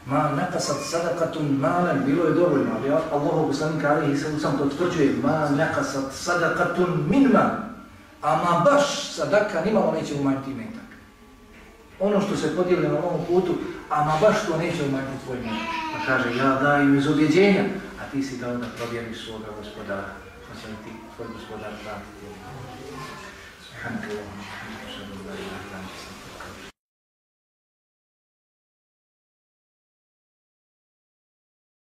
Ma neka sad sadakatun malen, bilo je dovoljno, ali Allah poslanika alihi sallam sam to. Ma neka sad sadakatun min ma. Ama baš sadaka nimalo neće umanjiti metak. Ono što se podijeli na ovom putu, ama baš to neće umanjiti tvoj metak. Pa kaže, ja dajem iz objeđenja, a ti si dao da provjeriš svoga gospodara. Hoće li ti tvoj gospodar vratiti? Subhanakallahu, alhamdulillah,